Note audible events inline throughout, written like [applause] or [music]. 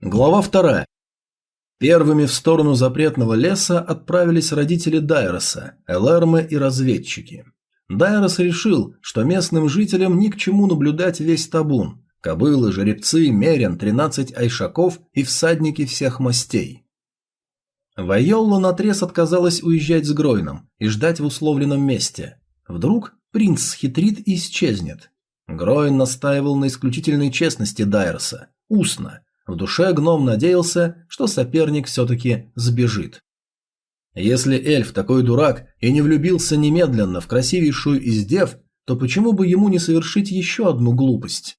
Глава вторая. Первыми в сторону запретного леса отправились родители Дайроса, Элэрмы и разведчики. Дайрос решил, что местным жителям ни к чему наблюдать весь табун – кобылы, жеребцы, мерен, 13 айшаков и всадники всех мастей. Вайолла наотрез отказалась уезжать с Гройном и ждать в условленном месте. Вдруг принц схитрит и исчезнет. Гроин настаивал на исключительной честности Дайроса, устно. В душе гном надеялся, что соперник все-таки сбежит. Если эльф такой дурак и не влюбился немедленно в красивейшую из дев, то почему бы ему не совершить еще одну глупость?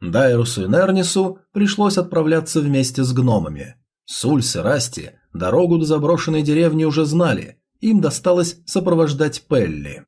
Дайрусу и Нернису пришлось отправляться вместе с гномами. Сульс и Расти дорогу до заброшенной деревни уже знали, им досталось сопровождать Пелли.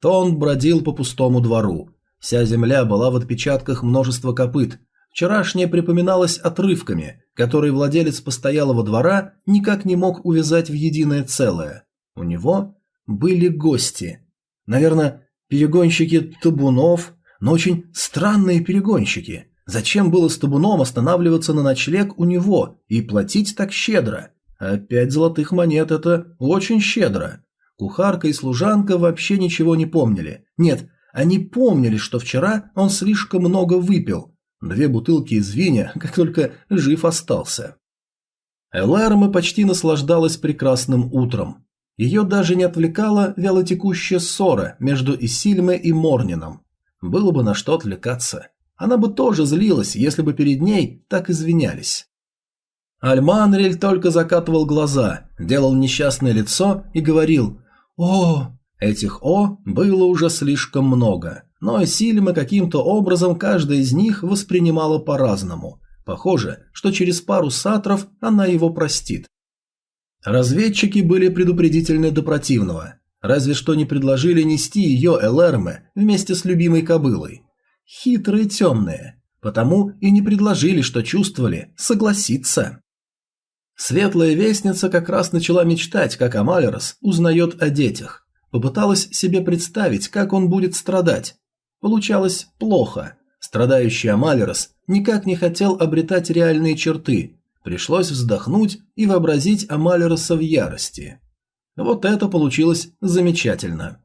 Тон бродил по пустому двору. Вся земля была в отпечатках множества копыт. Вчерашнее припоминалось отрывками, которые владелец постоялого двора никак не мог увязать в единое целое. У него были гости. Наверное, перегонщики табунов, но очень странные перегонщики. Зачем было с табуном останавливаться на ночлег у него и платить так щедро? А пять золотых монет – это очень щедро. Кухарка и служанка вообще ничего не помнили. Нет, они помнили, что вчера он слишком много выпил. Две бутылки из виня, [laughs] как только жив остался. Элэрма почти наслаждалась прекрасным утром. Ее даже не отвлекала вялотекущая ссора между Исильме и Морнином. Было бы на что отвлекаться. Она бы тоже злилась, если бы перед ней так извинялись. Альманрель только закатывал глаза, делал несчастное лицо и говорил «О!». Этих «о» было уже слишком много, но Сильма каким-то образом каждая из них воспринимала по-разному. Похоже, что через пару сатров она его простит. Разведчики были предупредительны до противного. Разве что не предложили нести ее Элэрме вместе с любимой кобылой. Хитрые темные. Потому и не предложили, что чувствовали, согласиться. Светлая вестница как раз начала мечтать, как Амалерос узнает о детях. Попыталась себе представить, как он будет страдать. Получалось плохо. Страдающий Амалерос никак не хотел обретать реальные черты. Пришлось вздохнуть и вообразить Амалероса в ярости. Вот это получилось замечательно.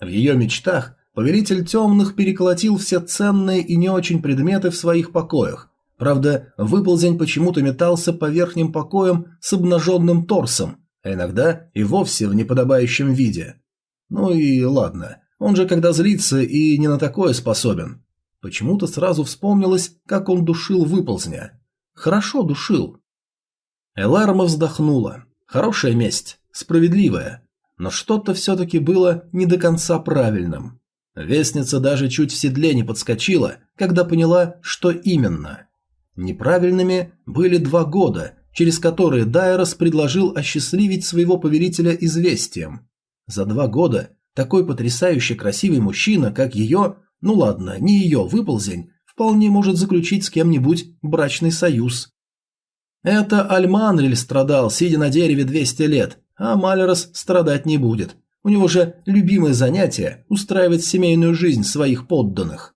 В ее мечтах повелитель темных переколотил все ценные и не очень предметы в своих покоях, Правда, выползень почему-то метался по верхним покоям с обнаженным торсом, а иногда и вовсе в неподобающем виде. Ну и ладно, он же когда злится и не на такое способен. Почему-то сразу вспомнилось, как он душил выползня. Хорошо душил. Эларма вздохнула. Хорошая месть, справедливая. Но что-то все-таки было не до конца правильным. Вестница даже чуть в седле не подскочила, когда поняла, что именно – Неправильными были два года, через которые Дайрос предложил осчастливить своего повелителя известием. За два года такой потрясающе красивый мужчина, как ее, ну ладно, не ее выползень, вполне может заключить с кем-нибудь брачный союз. Это Альманриль страдал, сидя на дереве 200 лет, а Малерос страдать не будет. У него же любимое занятие – устраивать семейную жизнь своих подданных.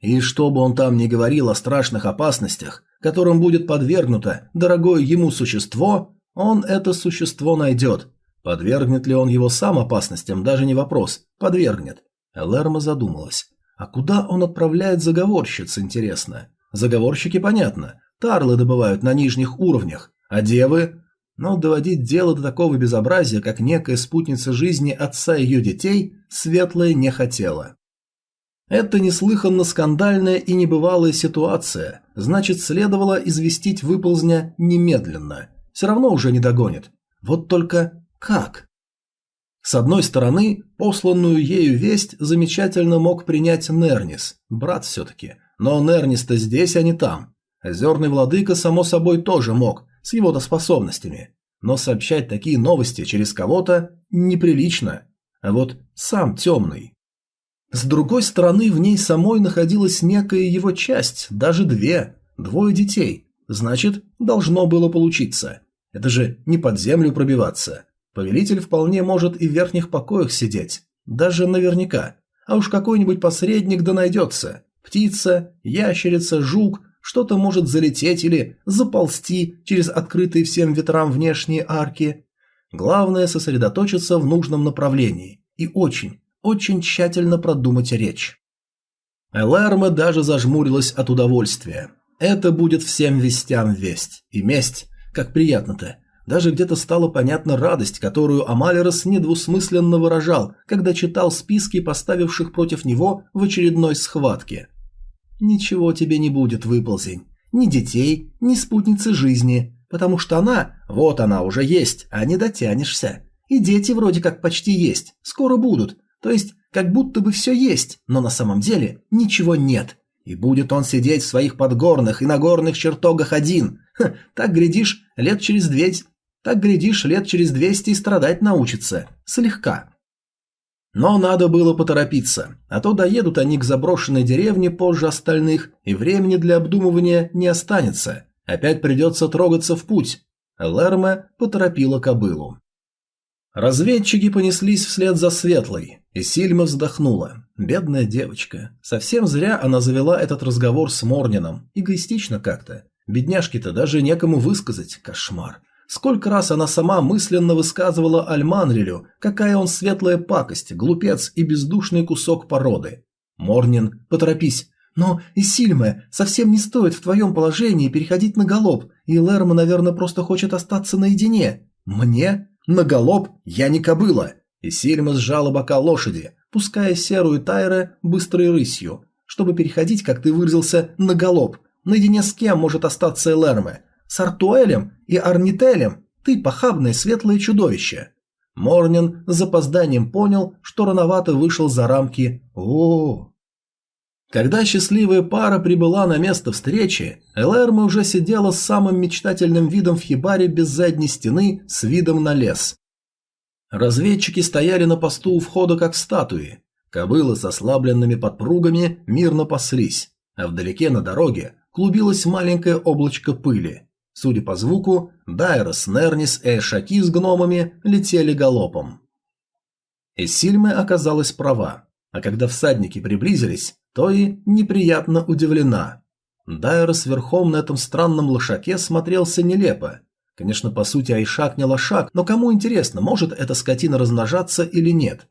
И что бы он там ни говорил о страшных опасностях, которым будет подвергнуто дорогое ему существо, он это существо найдет. Подвергнет ли он его сам опасностям, даже не вопрос. Подвергнет. Элэрма задумалась. А куда он отправляет заговорщиц, интересно? Заговорщики, понятно. Тарлы добывают на нижних уровнях. А девы? Но доводить дело до такого безобразия, как некая спутница жизни отца ее детей, Светлая не хотела. Это неслыханно скандальная и небывалая ситуация, значит, следовало известить выползня немедленно. Все равно уже не догонит. Вот только как? С одной стороны, посланную ею весть замечательно мог принять Нернис, брат все-таки. Но Нернис-то здесь, а не там. Озерный владыка, само собой, тоже мог, с его-то способностями. Но сообщать такие новости через кого-то неприлично. А вот сам темный. С другой стороны, в ней самой находилась некая его часть, даже две, двое детей. Значит, должно было получиться. Это же не под землю пробиваться. Повелитель вполне может и в верхних покоях сидеть. Даже наверняка. А уж какой-нибудь посредник да найдется. Птица, ящерица, жук, что-то может залететь или заползти через открытые всем ветрам внешние арки. Главное сосредоточиться в нужном направлении и очень, очень тщательно продумать речь. Элэрма даже зажмурилась от удовольствия. Это будет всем вестям весть. И месть, как приятно-то. Даже где-то стала понятна радость, которую Амалерос недвусмысленно выражал, когда читал списки поставивших против него в очередной схватке. «Ничего тебе не будет, выползень. Ни детей, ни спутницы жизни, потому что она, вот она уже есть, а не дотянешься. И дети вроде как почти есть, скоро будут, то есть как будто бы все есть, но на самом деле ничего нет. И будет он сидеть в своих подгорных и нагорных чертогах один. Ха, так, глядишь, лет через двести... Так, глядишь, лет через двести и страдать научится. Слегка. Но надо было поторопиться, а то доедут они к заброшенной деревне позже остальных, и времени для обдумывания не останется. Опять придется трогаться в путь. Лерме поторопила кобылу. Разведчики понеслись вслед за Светлой, и Сильма вздохнула. Бедная девочка. Совсем зря она завела этот разговор с Морнином. Эгоистично как-то. Бедняжке-то даже некому высказать. Кошмар. Сколько раз она сама мысленно высказывала Альманрилю, какая он светлая пакость, глупец и бездушный кусок породы. Морнин, поторопись. Но, Исильме, совсем не стоит в твоем положении переходить на галоп, и Лерма, наверное, просто хочет остаться наедине. Мне? На галоп я не кобыла. И Сильма сжала бока лошади, пуская серую Тайре быстрой рысью, чтобы переходить, как ты выразился, на галоп. Наедине с кем может остаться Элерме? С Артуэлем и Арнителем? Ты похабное светлое чудовище. Морнин с запозданием понял, что рановато вышел за рамки о, -о, -о. Когда счастливая пара прибыла на место встречи, Элэрма уже сидела с самым мечтательным видом в хибаре без задней стены с видом на лес. Разведчики стояли на посту у входа как статуи. Кобылы с ослабленными подпругами мирно паслись, а вдалеке на дороге клубилось маленькое облачко пыли. Судя по звуку, Дайрос, Нернис и Эшаки с гномами летели галопом. Эсильме оказалась права, а когда всадники приблизились, то и неприятно удивлена. Дайрос верхом на этом странном лошаке смотрелся нелепо. Конечно, по сути, Айшак не лошак, но кому интересно, может эта скотина размножаться или нет?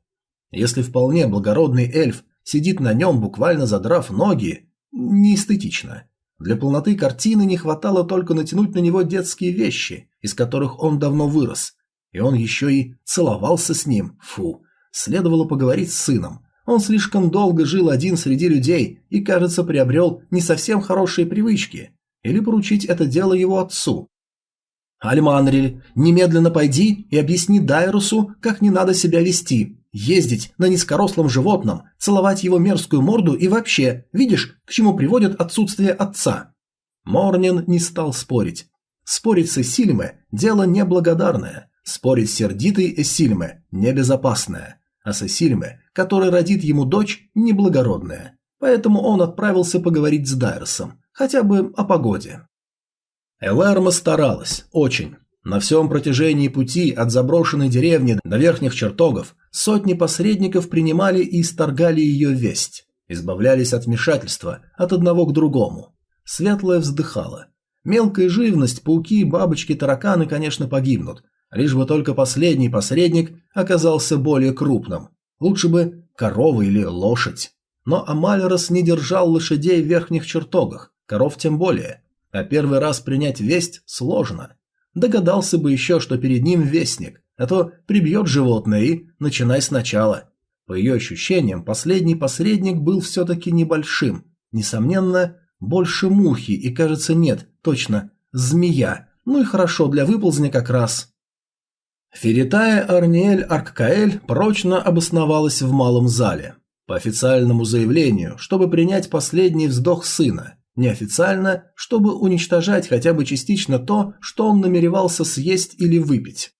Если вполне благородный эльф сидит на нем, буквально задрав ноги, неэстетично. Для полноты картины не хватало только натянуть на него детские вещи, из которых он давно вырос. И он еще и целовался с ним. Фу. Следовало поговорить с сыном. Он слишком долго жил один среди людей и, кажется, приобрел не совсем хорошие привычки. Или поручить это дело его отцу. Альманриль, немедленно пойди и объясни Дайрусу, как не надо себя вести. Ездить на низкорослом животном, целовать его мерзкую морду и вообще, видишь, к чему приводит отсутствие отца. Морнин не стал спорить. Спорить с Эсильме – дело неблагодарное. Спорить с сердитой Эсильме – небезопасное. А с Эсильме который родит ему дочь, неблагородная. Поэтому он отправился поговорить с Дайросом, хотя бы о погоде. Элэрма старалась, очень. На всем протяжении пути от заброшенной деревни до верхних чертогов сотни посредников принимали и исторгали ее весть, избавлялись от вмешательства от одного к другому. Светлая вздыхала. Мелкая живность, пауки, бабочки, тараканы, конечно, погибнут, лишь бы только последний посредник оказался более крупным, Лучше бы корова или лошадь. Но Амалерос не держал лошадей в верхних чертогах, коров тем более. А первый раз принять весть сложно. Догадался бы еще, что перед ним вестник, а то прибьет животное и начинай сначала. По ее ощущениям, последний посредник был все-таки небольшим. Несомненно, больше мухи и, кажется, нет, точно, змея. Ну и хорошо, для выползня как раз. Феритая Арниэль Арккаэль прочно обосновалась в малом зале. По официальному заявлению, чтобы принять последний вздох сына, неофициально, чтобы уничтожать хотя бы частично то, что он намеревался съесть или выпить.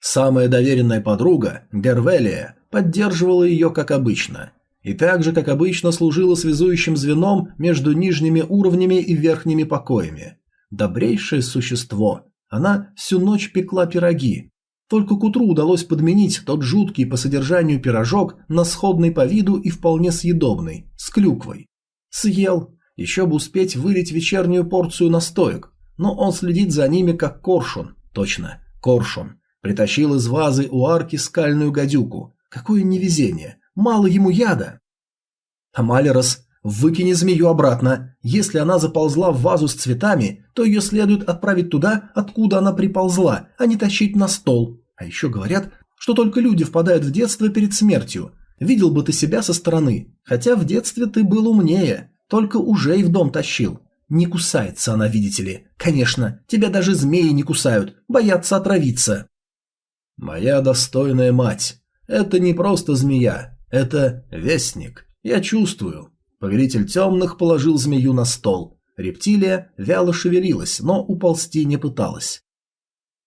Самая доверенная подруга, Гервелия, поддерживала ее как обычно, и так же, как обычно, служила связующим звеном между нижними уровнями и верхними покоями. Добрейшее существо. Она всю ночь пекла пироги, только к утру удалось подменить тот жуткий по содержанию пирожок на сходный по виду и вполне съедобный, с клюквой. Съел Еще бы успеть вылить вечернюю порцию настоек, но он следит за ними как коршун. Точно, коршун. Притащил из вазы у арки скальную гадюку. Какое невезение. Мало ему яда. Амалерос, выкини змею обратно. Если она заползла в вазу с цветами, то ее следует отправить туда, откуда она приползла, а не тащить на стол. А еще говорят, что только люди впадают в детство перед смертью. Видел бы ты себя со стороны, хотя в детстве ты был умнее, только уже и в дом тащил. Не кусается она, видите ли. Конечно, тебя даже змеи не кусают, боятся отравиться. Моя достойная мать, это не просто змея, это вестник. Я чувствую. Повелитель темных положил змею на стол. Рептилия вяло шевелилась, но уползти не пыталась.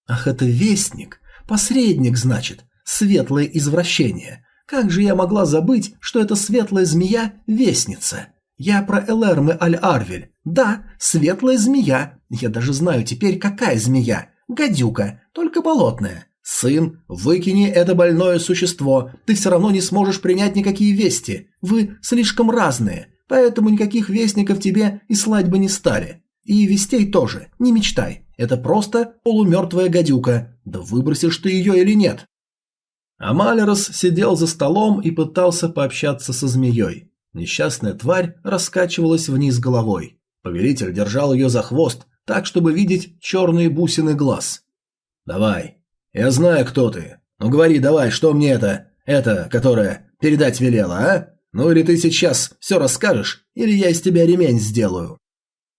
Ах, это вестник. Посредник, значит. Светлое извращение. Как же я могла забыть, что эта светлая змея – вестница? Я про Элэрмы Аль-Арвель. Да, светлая змея. Я даже знаю теперь, какая змея. Гадюка, только болотная. «Сын, выкини это больное существо, ты все равно не сможешь принять никакие вести. Вы слишком разные, поэтому никаких вестников тебе и слать бы не стали. И вестей тоже, не мечтай, это просто полумертвая гадюка, да выбросишь ты ее или нет». Амалерос сидел за столом и пытался пообщаться со змеей. Несчастная тварь раскачивалась вниз головой. Повелитель держал ее за хвост, так, чтобы видеть черные бусины глаз. «Давай, «Я знаю, кто ты. Ну говори давай, что мне это, это, которое передать велела, а? Ну или ты сейчас все расскажешь, или я из тебя ремень сделаю».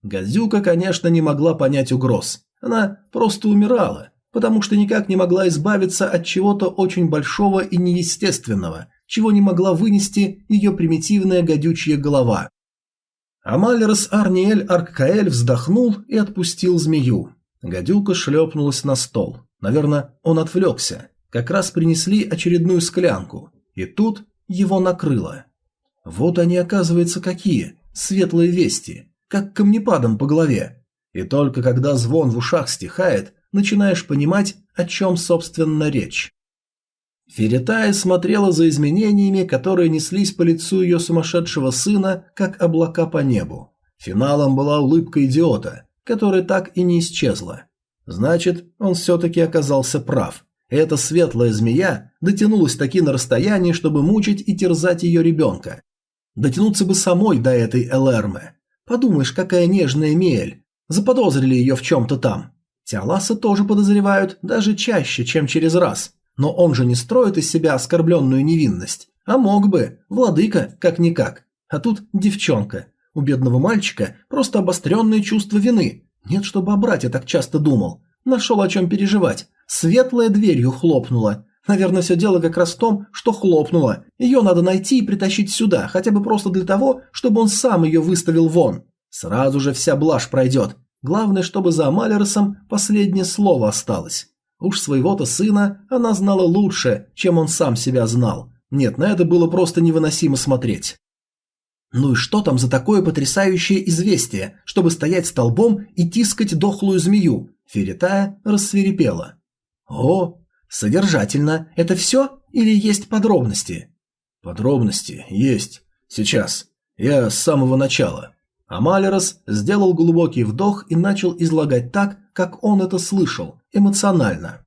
Газюка, конечно, не могла понять угроз. Она просто умирала, потому что никак не могла избавиться от чего-то очень большого и неестественного, чего не могла вынести ее примитивная гадючья голова. Амалерс Арниэль Арккаэль вздохнул и отпустил змею. Гадюка шлепнулась на стол. Наверное, он отвлекся. Как раз принесли очередную склянку. И тут его накрыло. Вот они, оказывается, какие. Светлые вести. Как камнепадом по голове. И только когда звон в ушах стихает, начинаешь понимать, о чем, собственно, речь. Феритая смотрела за изменениями, которые неслись по лицу ее сумасшедшего сына, как облака по небу. Финалом была улыбка идиота, которая так и не исчезла. Значит, он все-таки оказался прав. Эта светлая змея дотянулась таки на расстояние, чтобы мучить и терзать ее ребенка. Дотянуться бы самой до этой Элэрмы. Подумаешь, какая нежная Миэль. Заподозрили ее в чем-то там. Тиаласа тоже подозревают, даже чаще, чем через раз. Но он же не строит из себя оскорбленную невинность. А мог бы, владыка, как-никак. А тут девчонка. У бедного мальчика просто обостренное чувство вины. Нет, чтобы о брате так часто думал. Нашел о чем переживать. Светлая дверью хлопнула. Наверное, все дело как раз в том, что хлопнула. Ее надо найти и притащить сюда, хотя бы просто для того, чтобы он сам ее выставил вон. Сразу же вся блажь пройдет. Главное, чтобы за Малеросом последнее слово осталось. Уж своего-то сына она знала лучше, чем он сам себя знал. Нет, на это было просто невыносимо смотреть. Ну и что там за такое потрясающее известие, чтобы стоять столбом и тискать дохлую змею? Феритая рассверепела. О, содержательно. Это все или есть подробности? Подробности есть. Сейчас. Я с самого начала. Амалерос сделал глубокий вдох и начал излагать так, как он это слышал, эмоционально.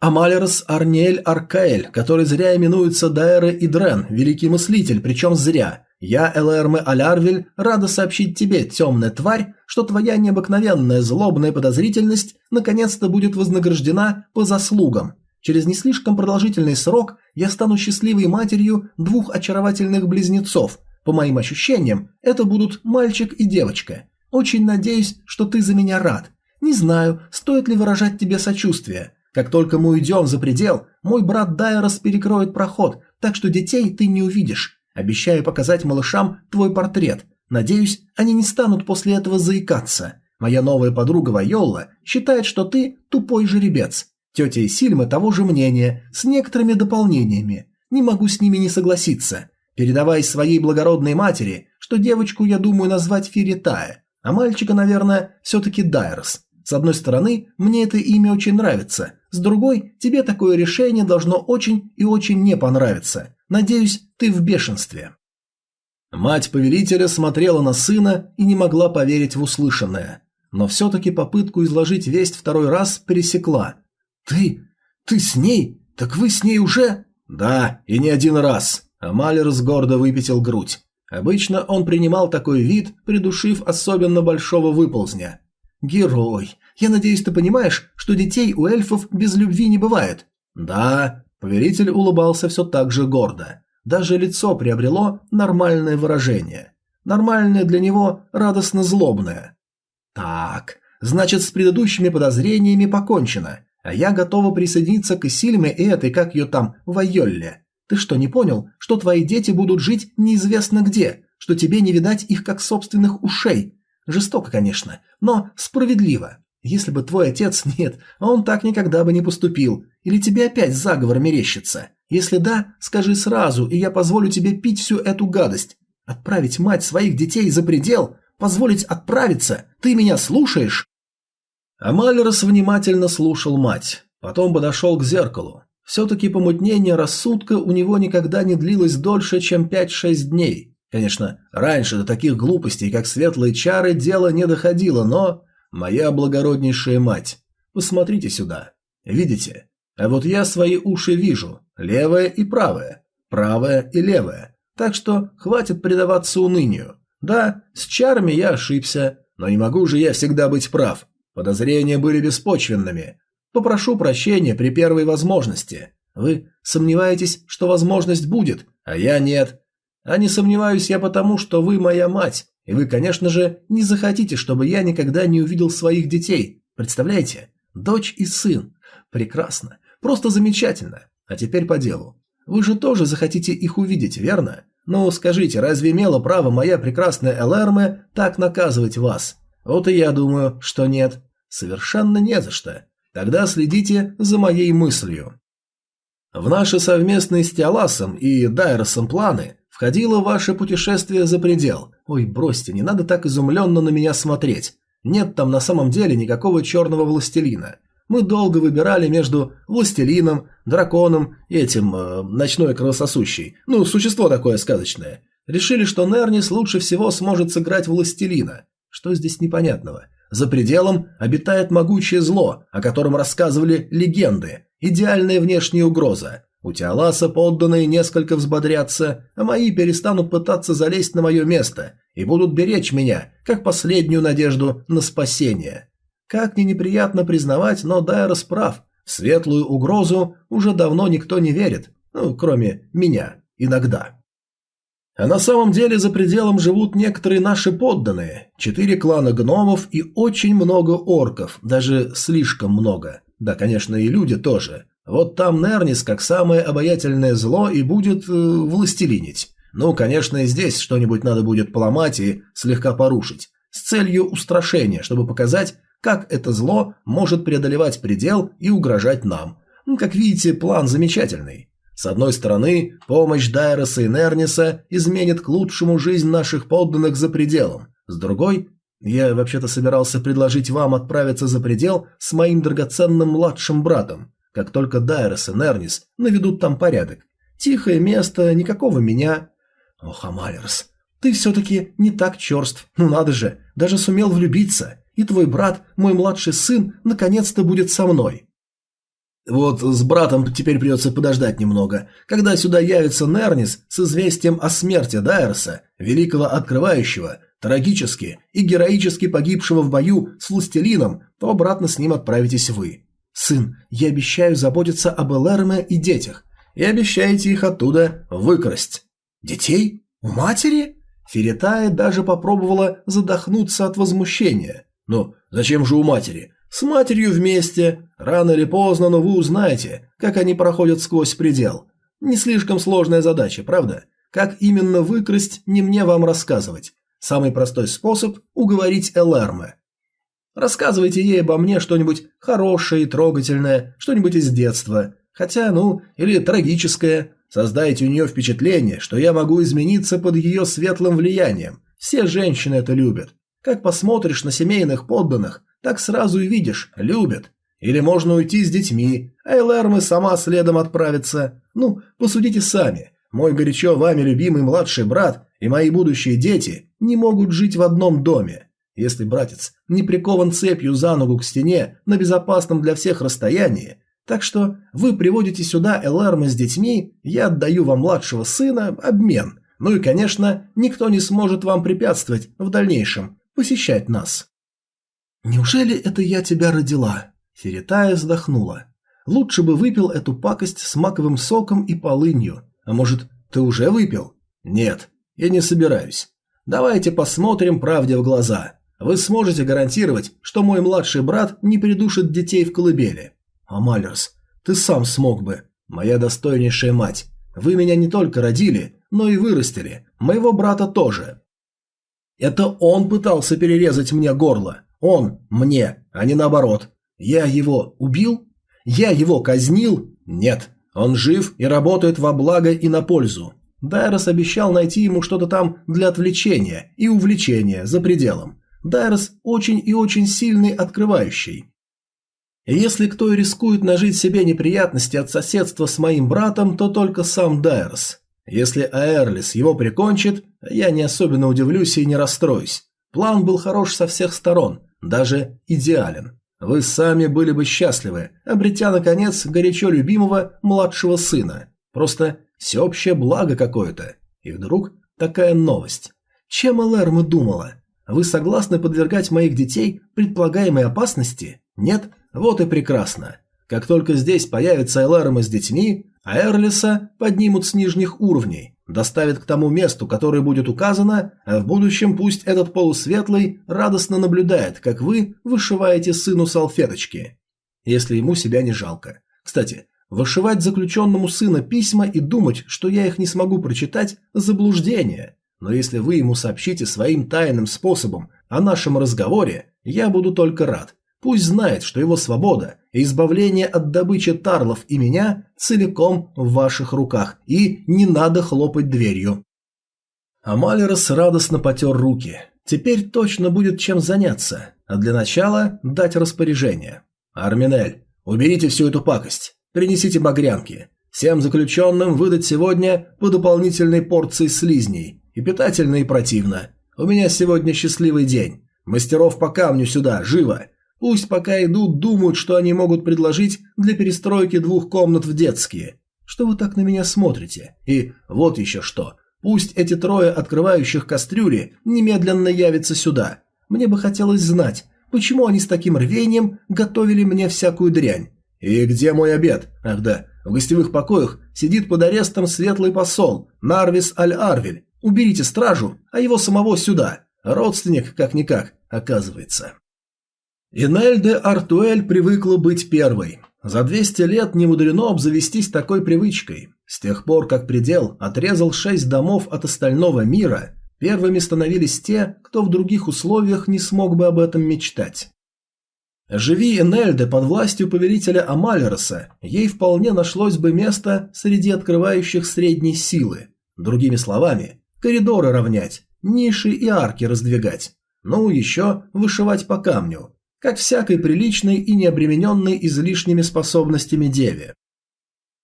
Амалерос Арнель Аркаэль, который зря именуется Даэре Идрен, великий мыслитель, причем зря. Я, Элэрме Алярвель, рада сообщить тебе, темная тварь, что твоя необыкновенная злобная подозрительность наконец-то будет вознаграждена по заслугам. Через не слишком продолжительный срок я стану счастливой матерью двух очаровательных близнецов. По моим ощущениям, это будут мальчик и девочка. Очень надеюсь, что ты за меня рад. Не знаю, стоит ли выражать тебе сочувствие. Как только мы уйдем за предел, мой брат Дайрос перекроет проход, так что детей ты не увидишь. Обещаю показать малышам твой портрет. Надеюсь, они не станут после этого заикаться. Моя новая подруга Вайолла считает, что ты тупой жеребец. Тетя Сильма того же мнения, с некоторыми дополнениями. Не могу с ними не согласиться. Передавай своей благородной матери, что девочку я думаю назвать Феритая, а мальчика, наверное, все-таки Дайрос. С одной стороны, мне это имя очень нравится, с другой, тебе такое решение должно очень и очень не понравиться. Надеюсь, ты в бешенстве. Мать повелителя смотрела на сына и не могла поверить в услышанное. Но все-таки попытку изложить весть второй раз пересекла. «Ты? Ты с ней? Так вы с ней уже?» «Да, и не один раз», – Амалерс гордо выпятил грудь. Обычно он принимал такой вид, придушив особенно большого выползня. «Герой, я надеюсь, ты понимаешь, что детей у эльфов без любви не бывает?» «Да», – повелитель улыбался все так же гордо. Даже лицо приобрело нормальное выражение. Нормальное для него радостно-злобное. «Так, значит, с предыдущими подозрениями покончено, а я готова присоединиться к Исильме и этой, как ее там, Вайолле. Ты что, не понял, что твои дети будут жить неизвестно где, что тебе не видать их как собственных ушей? Жестоко, конечно, но справедливо. Если бы твой отец нет, он так никогда бы не поступил. Или тебе опять заговор мерещится? Если да, скажи сразу, и я позволю тебе пить всю эту гадость. Отправить мать своих детей за предел? Позволить отправиться? Ты меня слушаешь?» Амалерос внимательно слушал мать. Потом подошел к зеркалу. Все-таки помутнение рассудка у него никогда не длилось дольше, чем 5-6 дней. Конечно, раньше до таких глупостей, как светлые чары, дело не доходило, но... Моя благороднейшая мать, посмотрите сюда. Видите? А вот я свои уши вижу. Левое и правое. Правое и левое. Так что хватит предаваться унынию. Да, с чарами я ошибся, но не могу же я всегда быть прав. Подозрения были беспочвенными. Попрошу прощения при первой возможности. Вы сомневаетесь, что возможность будет, а я нет. А не сомневаюсь я потому, что вы моя мать, и вы, конечно же, не захотите, чтобы я никогда не увидел своих детей. Представляете? Дочь и сын. Прекрасно. Просто замечательно. А теперь по делу. Вы же тоже захотите их увидеть, верно? Ну, скажите, разве имела право моя прекрасная Элэрме так наказывать вас? Вот и я думаю, что нет. Совершенно не за что. Тогда следите за моей мыслью. В наши совместные с Тиаласом и Дайросом планы входило ваше путешествие за предел. Ой, бросьте, не надо так изумленно на меня смотреть. Нет там на самом деле никакого черного властелина. Мы долго выбирали между властелином, драконом и этим э, ночной кровососущий. Ну, существо такое сказочное. Решили, что Нернис лучше всего сможет сыграть властелина. Что здесь непонятного? За пределом обитает могучее зло, о котором рассказывали легенды. Идеальная внешняя угроза. У Теоласа подданные несколько взбодрятся, а мои перестанут пытаться залезть на мое место и будут беречь меня, как последнюю надежду на спасение. Как ни неприятно признавать, но Дайрос прав. В светлую угрозу уже давно никто не верит. Ну, кроме меня. Иногда. А на самом деле за пределом живут некоторые наши подданные. Четыре клана гномов и очень много орков. Даже слишком много. Да, конечно, и люди тоже. Вот там Нернис, как самое обаятельное зло, и будет э, властелинить. Ну, конечно, и здесь что-нибудь надо будет поломать и слегка порушить. С целью устрашения, чтобы показать, как это зло может преодолевать предел и угрожать нам. Ну, как видите, план замечательный. С одной стороны, помощь Дайроса и Нерниса изменит к лучшему жизнь наших подданных за пределом. С другой, я вообще-то собирался предложить вам отправиться за предел с моим драгоценным младшим братом, как только Дайрос и Нернис наведут там порядок. Тихое место, никакого меня. Ох, Амалерс, ты все-таки не так черств. Ну надо же, даже сумел влюбиться. И твой брат, мой младший сын, наконец-то будет со мной. Вот с братом теперь придется подождать немного. Когда сюда явится Нернис с известием о смерти Дайерса, великого открывающего, трагически и героически погибшего в бою с Лустелином, то обратно с ним отправитесь вы. Сын, я обещаю заботиться об Элэрме и детях. И обещаете их оттуда выкрасть. Детей? У матери? Феритая даже попробовала задохнуться от возмущения. Ну, зачем же у матери? С матерью вместе. Рано или поздно, но вы узнаете, как они проходят сквозь предел. Не слишком сложная задача, правда? Как именно выкрасть, не мне вам рассказывать. Самый простой способ – уговорить Элэрме. Рассказывайте ей обо мне что-нибудь хорошее и трогательное, что-нибудь из детства. Хотя, ну, или трагическое. Создайте у нее впечатление, что я могу измениться под ее светлым влиянием. Все женщины это любят. Как посмотришь на семейных подданных, так сразу и видишь, любят. Или можно уйти с детьми, а Элэрмы сама следом отправится. Ну, посудите сами. Мой горячо вами любимый младший брат и мои будущие дети не могут жить в одном доме. Если братец не прикован цепью за ногу к стене на безопасном для всех расстоянии, так что вы приводите сюда Элэрма с детьми, я отдаю вам младшего сына, обмен. Ну и, конечно, никто не сможет вам препятствовать в дальнейшем посещать нас. Неужели это я тебя родила? Феритая вздохнула. Лучше бы выпил эту пакость с маковым соком и полынью. А может, ты уже выпил? Нет, я не собираюсь. Давайте посмотрим правде в глаза. Вы сможете гарантировать, что мой младший брат не придушит детей в колыбели? Амалерс, ты сам смог бы. Моя достойнейшая мать, вы меня не только родили, но и вырастили. Моего брата тоже. Это он пытался перерезать мне горло. Он мне, а не наоборот. Я его убил? Я его казнил? Нет. Он жив и работает во благо и на пользу. Дайрос обещал найти ему что-то там для отвлечения и увлечения за пределом. Дайрос очень и очень сильный открывающий. Если кто и рискует нажить себе неприятности от соседства с моим братом, то только сам Дайрос. Если Аэрлис его прикончит, я не особенно удивлюсь и не расстроюсь. План был хорош со всех сторон, даже идеален. Вы сами были бы счастливы, обретя, наконец, горячо любимого младшего сына. Просто всеобщее благо какое-то. И вдруг такая новость. Чем Элэрма думала? Вы согласны подвергать моих детей предполагаемой опасности? Нет? Вот и прекрасно. Как только здесь появится Элэрма с детьми, а Эрлиса поднимут с нижних уровней, доставят к тому месту, которое будет указано, а в будущем пусть этот полусветлый радостно наблюдает, как вы вышиваете сыну салфеточки. Если ему себя не жалко. Кстати, вышивать заключенному сына письма и думать, что я их не смогу прочитать – заблуждение. Но если вы ему сообщите своим тайным способом о нашем разговоре, я буду только рад. Пусть знает, что его свобода и избавление от добычи тарлов и меня целиком в ваших руках, и не надо хлопать дверью. Амалерос радостно потер руки. Теперь точно будет чем заняться, а для начала дать распоряжение. Арминель, уберите всю эту пакость, принесите багрянки. Всем заключенным выдать сегодня по дополнительной порции слизней, и питательно, и противно. У меня сегодня счастливый день. Мастеров по камню сюда, живо, Пусть пока идут, думают, что они могут предложить для перестройки двух комнат в детские. Что вы так на меня смотрите? И вот еще что. Пусть эти трое открывающих кастрюли немедленно явятся сюда. Мне бы хотелось знать, почему они с таким рвением готовили мне всякую дрянь. И где мой обед? Ах да, в гостевых покоях сидит под арестом светлый посол Нарвис Аль-Арвель. Уберите стражу, а его самого сюда. Родственник, как-никак, оказывается. Инель Артуэль привыкла быть первой. За 200 лет не мудрено обзавестись такой привычкой. С тех пор, как предел отрезал шесть домов от остального мира, первыми становились те, кто в других условиях не смог бы об этом мечтать. Живи Энельде под властью повелителя Амалероса, ей вполне нашлось бы место среди открывающих средней силы. Другими словами, коридоры равнять, ниши и арки раздвигать. Ну, еще вышивать по камню, как всякой приличной и необремененной излишними способностями деве.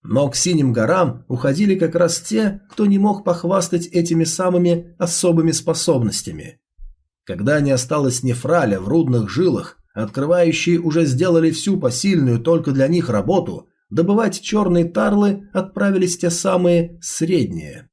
Но к синим горам уходили как раз те, кто не мог похвастать этими самыми особыми способностями. Когда не осталось нефраля в рудных жилах, открывающие уже сделали всю посильную только для них работу, добывать черные тарлы отправились те самые средние.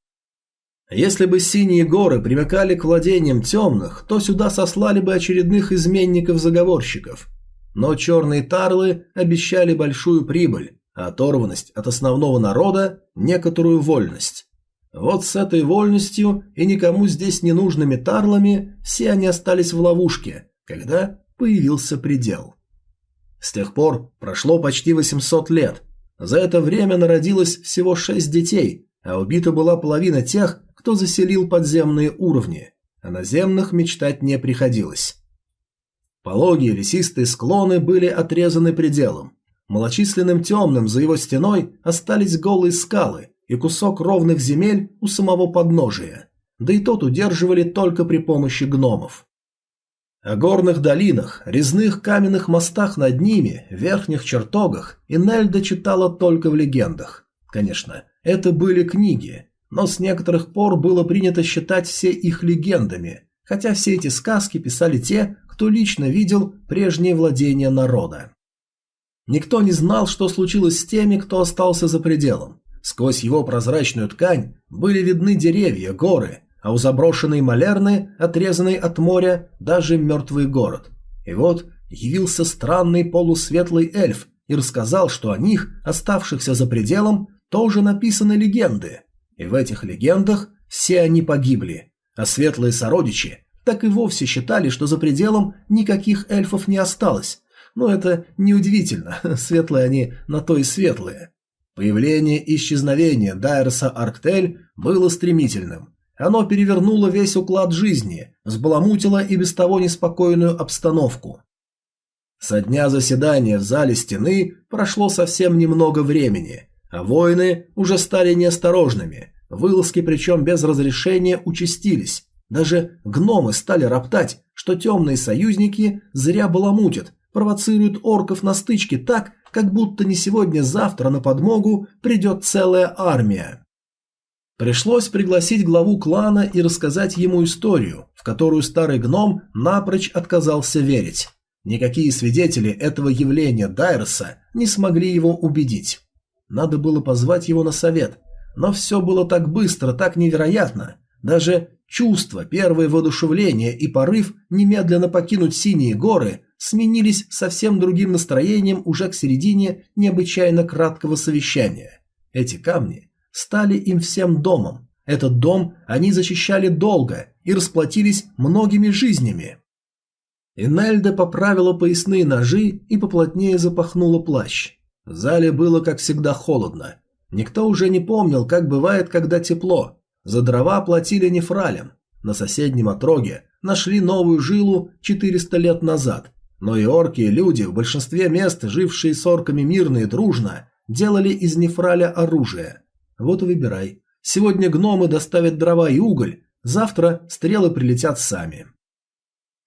Если бы синие горы примыкали к владениям темных, то сюда сослали бы очередных изменников-заговорщиков. Но черные тарлы обещали большую прибыль, а оторванность от основного народа – некоторую вольность. Вот с этой вольностью и никому здесь не нужными тарлами все они остались в ловушке, когда появился предел. С тех пор прошло почти 800 лет. За это время народилось всего шесть детей, а убита была половина тех, кто заселил подземные уровни. О наземных мечтать не приходилось. Пологие лесистые склоны были отрезаны пределом. Малочисленным темным за его стеной остались голые скалы и кусок ровных земель у самого подножия. Да и тот удерживали только при помощи гномов. О горных долинах, резных каменных мостах над ними, верхних чертогах Инельда читала только в легендах. Конечно, это были книги, но с некоторых пор было принято считать все их легендами, хотя все эти сказки писали те, кто лично видел прежние владения народа. Никто не знал, что случилось с теми, кто остался за пределом. Сквозь его прозрачную ткань были видны деревья, горы, а у заброшенной Малерны, отрезанной от моря, даже мертвый город. И вот явился странный полусветлый эльф и рассказал, что о них, оставшихся за пределом, тоже написаны легенды. И в этих легендах все они погибли, а светлые сородичи так и вовсе считали, что за пределом никаких эльфов не осталось. Но это неудивительно, [laughs] светлые они на то и светлые. Появление и исчезновение Дайерса Арктель было стремительным. Оно перевернуло весь уклад жизни, взбаламутило и без того неспокойную обстановку. Со дня заседания в зале стены прошло совсем немного времени, воины уже стали неосторожными, вылазки причем без разрешения участились. Даже гномы стали роптать, что темные союзники зря баламутят, провоцируют орков на стычки так, как будто не сегодня-завтра на подмогу придет целая армия. Пришлось пригласить главу клана и рассказать ему историю, в которую старый гном напрочь отказался верить. Никакие свидетели этого явления Дайроса не смогли его убедить. Надо было позвать его на совет, но все было так быстро, так невероятно. Даже чувство, первое воодушевление и порыв немедленно покинуть синие горы сменились совсем другим настроением уже к середине необычайно краткого совещания. Эти камни стали им всем домом. Этот дом они защищали долго и расплатились многими жизнями. Инельда поправила поясные ножи и поплотнее запахнула плащ. В зале было, как всегда, холодно. Никто уже не помнил, как бывает, когда тепло. За дрова платили нефралем. На соседнем отроге нашли новую жилу 400 лет назад. Но и орки, и люди, в большинстве мест, жившие с орками мирно и дружно, делали из нефраля оружие. Вот и выбирай. Сегодня гномы доставят дрова и уголь, завтра стрелы прилетят сами.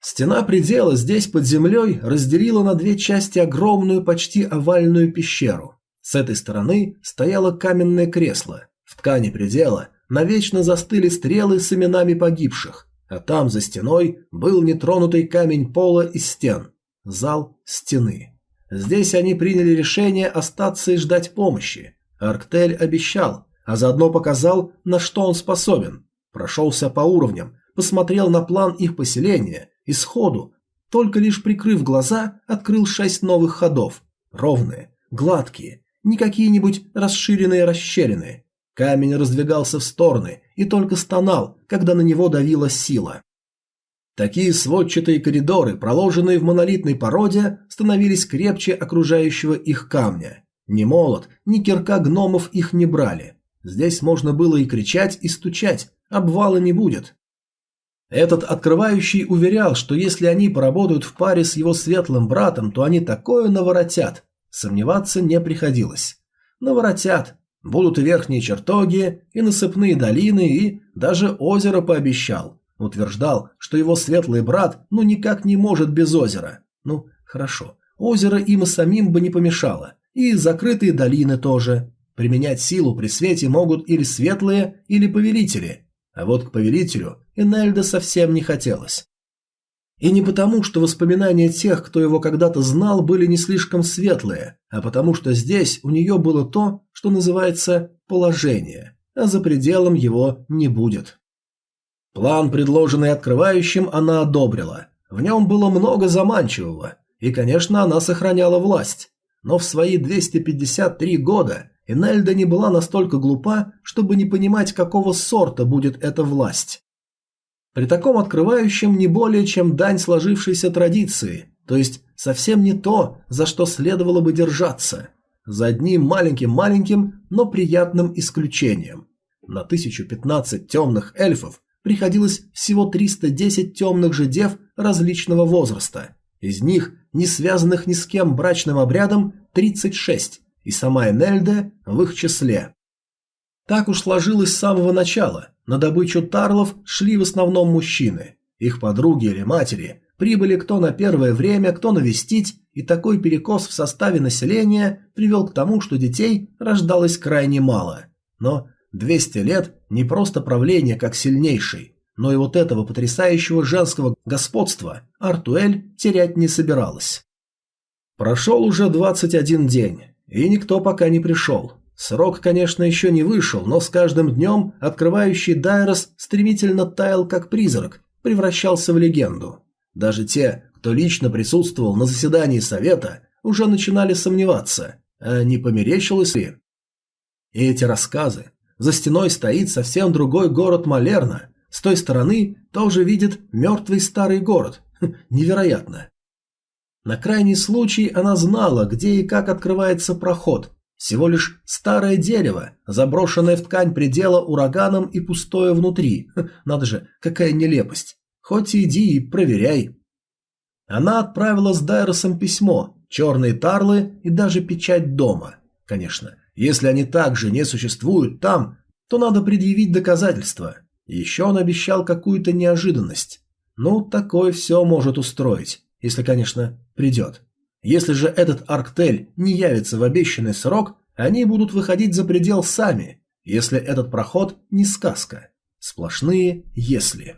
Стена предела здесь под землей разделила на две части огромную почти овальную пещеру. С этой стороны стояло каменное кресло. В ткани предела навечно застыли стрелы с именами погибших, а там за стеной был нетронутый камень пола и стен. Зал стены. Здесь они приняли решение остаться и ждать помощи. Арктель обещал, а заодно показал, на что он способен. Прошелся по уровням, посмотрел на план их поселения и сходу, только лишь прикрыв глаза, открыл шесть новых ходов. Ровные, гладкие, не какие-нибудь расширенные расщелины. Камень раздвигался в стороны и только стонал, когда на него давила сила. Такие сводчатые коридоры, проложенные в монолитной породе, становились крепче окружающего их камня. Ни молот, ни кирка гномов их не брали. Здесь можно было и кричать, и стучать, обвала не будет. Этот открывающий уверял, что если они поработают в паре с его светлым братом, то они такое наворотят. Сомневаться не приходилось. Наворотят. Будут верхние чертоги, и насыпные долины, и даже озеро пообещал. Утверждал, что его светлый брат ну никак не может без озера. Ну, хорошо. Озеро им и самим бы не помешало. И закрытые долины тоже. Применять силу при свете могут или светлые, или повелители. А вот к повелителю Энельда совсем не хотелось. И не потому, что воспоминания тех, кто его когда-то знал, были не слишком светлые, а потому что здесь у нее было то, что называется положение, а за пределом его не будет. План, предложенный открывающим, она одобрила. В нем было много заманчивого, и, конечно, она сохраняла власть. Но в свои 253 года Энельда не была настолько глупа, чтобы не понимать, какого сорта будет эта власть. При таком открывающем не более чем дань сложившейся традиции, то есть совсем не то, за что следовало бы держаться. За одним маленьким-маленьким, но приятным исключением. На 1015 темных эльфов приходилось всего 310 темных же дев различного возраста. Из них, не связанных ни с кем брачным обрядом, 36, и сама Энельда в их числе. Так уж сложилось с самого начала. На добычу тарлов шли в основном мужчины. Их подруги или матери прибыли кто на первое время, кто навестить, и такой перекос в составе населения привел к тому, что детей рождалось крайне мало. Но 200 лет не просто правление как сильнейший, но и вот этого потрясающего женского господства Артуэль терять не собиралась. Прошел уже 21 день, и никто пока не пришел. Срок, конечно, еще не вышел, но с каждым днем открывающий Дайрос стремительно таял как призрак, превращался в легенду. Даже те, кто лично присутствовал на заседании совета, уже начинали сомневаться, а не померещилось ли. И эти рассказы. За стеной стоит совсем другой город Малерна, с той стороны тоже видит мертвый старый город. Хм, невероятно. На крайний случай она знала, где и как открывается проход. Всего лишь старое дерево, заброшенное в ткань предела ураганом и пустое внутри. Хм, надо же, какая нелепость. Хоть иди и проверяй. Она отправила с Дайросом письмо, черные тарлы и даже печать дома. Конечно, если они также не существуют там, то надо предъявить доказательства. Еще он обещал какую-то неожиданность. Ну, такое все может устроить, если, конечно, придет. Если же этот Арктель не явится в обещанный срок, они будут выходить за предел сами, если этот проход не сказка. Сплошные «если».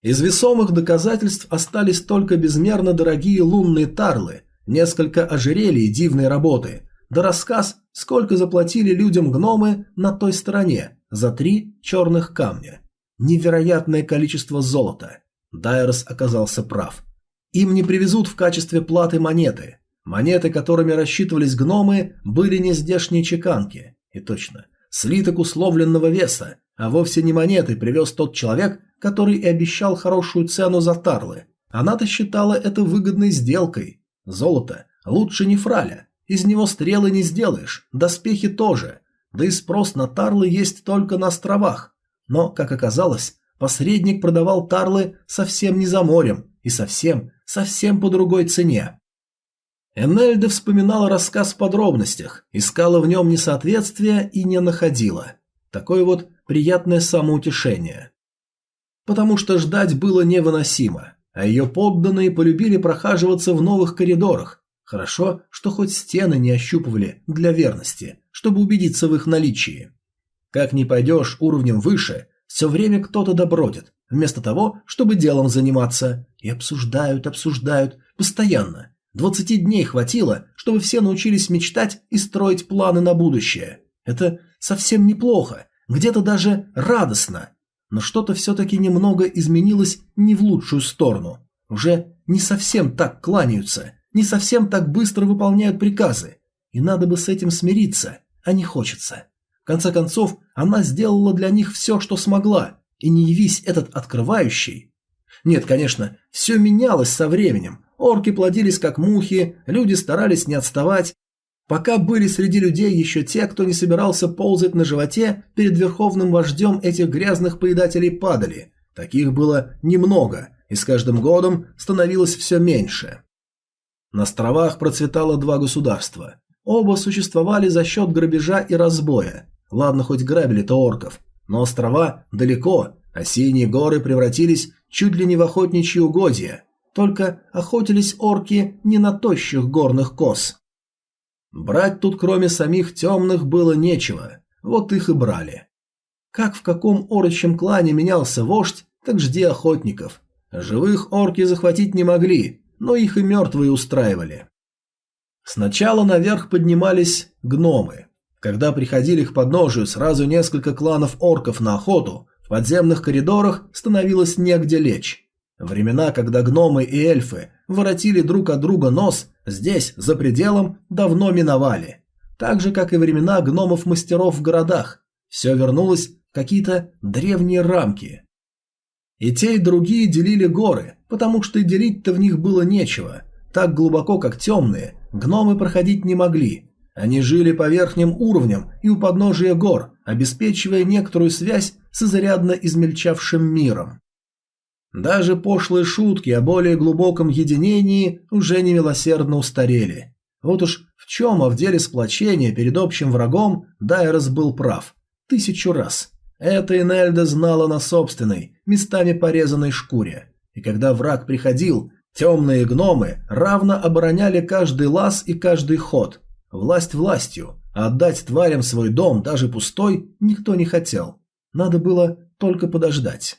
Из весомых доказательств остались только безмерно дорогие лунные тарлы, несколько ожерелий дивной работы, да рассказ, сколько заплатили людям гномы на той стороне за три черных камня. Невероятное количество золота. Дайрос оказался прав. Им не привезут в качестве платы монеты. Монеты, которыми рассчитывались гномы, были не здешние чеканки. И точно, слиток условленного веса, а вовсе не монеты привез тот человек, который и обещал хорошую цену за тарлы. Она-то считала это выгодной сделкой. Золото лучше не фраля. Из него стрелы не сделаешь, доспехи тоже. Да и спрос на тарлы есть только на островах. Но, как оказалось, посредник продавал тарлы совсем не за морем и совсем, совсем по другой цене. Энельда вспоминала рассказ в подробностях, искала в нем несоответствия и не находила. Такое вот приятное самоутешение потому что ждать было невыносимо, а ее подданные полюбили прохаживаться в новых коридорах. Хорошо, что хоть стены не ощупывали для верности, чтобы убедиться в их наличии. Как ни пойдешь уровнем выше, все время кто-то добродит, вместо того, чтобы делом заниматься. И обсуждают, обсуждают, постоянно. Двадцати дней хватило, чтобы все научились мечтать и строить планы на будущее. Это совсем неплохо, где-то даже радостно, но что-то все-таки немного изменилось не в лучшую сторону. Уже не совсем так кланяются, не совсем так быстро выполняют приказы. И надо бы с этим смириться, а не хочется. В конце концов, она сделала для них все, что смогла, и не явись этот открывающий. Нет, конечно, все менялось со временем. Орки плодились как мухи, люди старались не отставать, Пока были среди людей еще те, кто не собирался ползать на животе перед верховным вождем этих грязных поедателей падали. Таких было немного, и с каждым годом становилось все меньше. На островах процветало два государства. Оба существовали за счет грабежа и разбоя. Ладно, хоть грабили-то орков, но острова далеко, а синие горы превратились чуть ли не в охотничьи угодья. Только охотились орки не на тощих горных коз. Брать тут кроме самих темных было нечего, вот их и брали. Как в каком орочьем клане менялся вождь, так жди охотников. Живых орки захватить не могли, но их и мертвые устраивали. Сначала наверх поднимались гномы. Когда приходили к подножию сразу несколько кланов орков на охоту, в подземных коридорах становилось негде лечь. Времена, когда гномы и эльфы воротили друг от друга нос, здесь, за пределом, давно миновали. Так же, как и времена гномов-мастеров в городах. Все вернулось в какие-то древние рамки. И те, и другие делили горы, потому что делить-то в них было нечего. Так глубоко, как темные, гномы проходить не могли. Они жили по верхним уровням и у подножия гор, обеспечивая некоторую связь с изрядно измельчавшим миром. Даже пошлые шутки о более глубоком единении уже немилосердно устарели. Вот уж в чем, а в деле сплочения перед общим врагом Дайрос был прав. Тысячу раз. Это Инельда знала на собственной, местами порезанной шкуре. И когда враг приходил, темные гномы равно обороняли каждый лаз и каждый ход. Власть властью, а отдать тварям свой дом, даже пустой, никто не хотел. Надо было только подождать.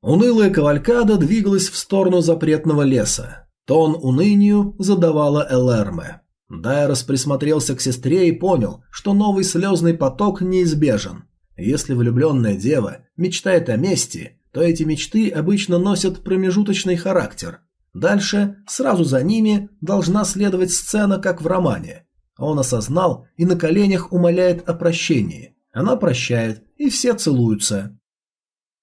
Унылая кавалькада двигалась в сторону запретного леса. Тон унынию задавала Элэрме. Дайрос присмотрелся к сестре и понял, что новый слезный поток неизбежен. Если влюбленная дева мечтает о мести, то эти мечты обычно носят промежуточный характер. Дальше, сразу за ними, должна следовать сцена, как в романе. Он осознал и на коленях умоляет о прощении. Она прощает, и все целуются.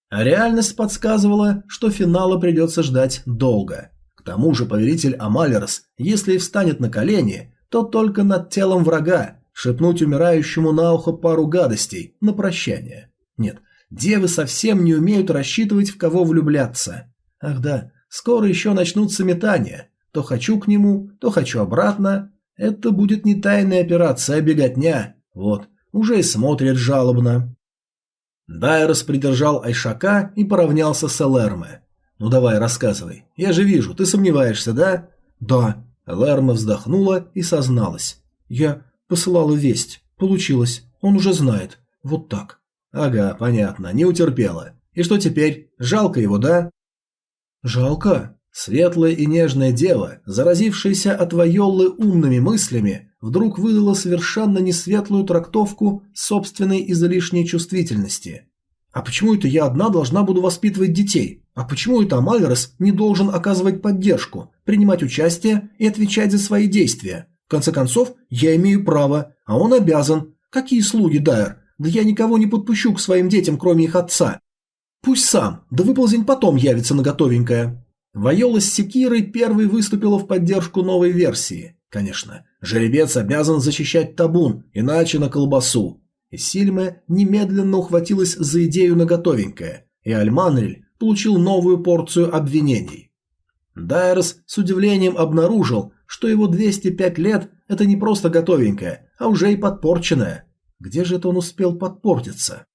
А реальность подсказывала, что финала придется ждать долго. К тому же повелитель Амалерос, если и встанет на колени, то только над телом врага, шепнуть умирающему на ухо пару гадостей на прощание. Нет, девы совсем не умеют рассчитывать, в кого влюбляться. Ах да, скоро еще начнутся метания. То хочу к нему, то хочу обратно. Это будет не тайная операция, а беготня. Вот, уже и смотрит жалобно. Дайрос придержал Айшака и поравнялся с Элэрме. «Ну давай, рассказывай. Я же вижу, ты сомневаешься, да?» «Да». Элэрме вздохнула и созналась. «Я посылала весть. Получилось. Он уже знает. Вот так». «Ага, понятно. Не утерпела. И что теперь? Жалко его, да?» «Жалко?» Светлая и нежная дева, заразившаяся от Вайоллы умными мыслями, вдруг выдала совершенно несветлую трактовку собственной излишней чувствительности. «А почему это я одна должна буду воспитывать детей? А почему это Амальрос не должен оказывать поддержку, принимать участие и отвечать за свои действия? В конце концов, я имею право, а он обязан. Какие слуги, Дайер? Да я никого не подпущу к своим детям, кроме их отца. Пусть сам, да выползень потом явится на готовенькое». Вайола с Секирой первой выступила в поддержку новой версии. Конечно, жеребец обязан защищать табун, иначе на колбасу. И Сильме немедленно ухватилась за идею на готовенькое, и Альманриль получил новую порцию обвинений. Дайрос с удивлением обнаружил, что его 205 лет – это не просто готовенькое, а уже и подпорченное. Где же это он успел подпортиться?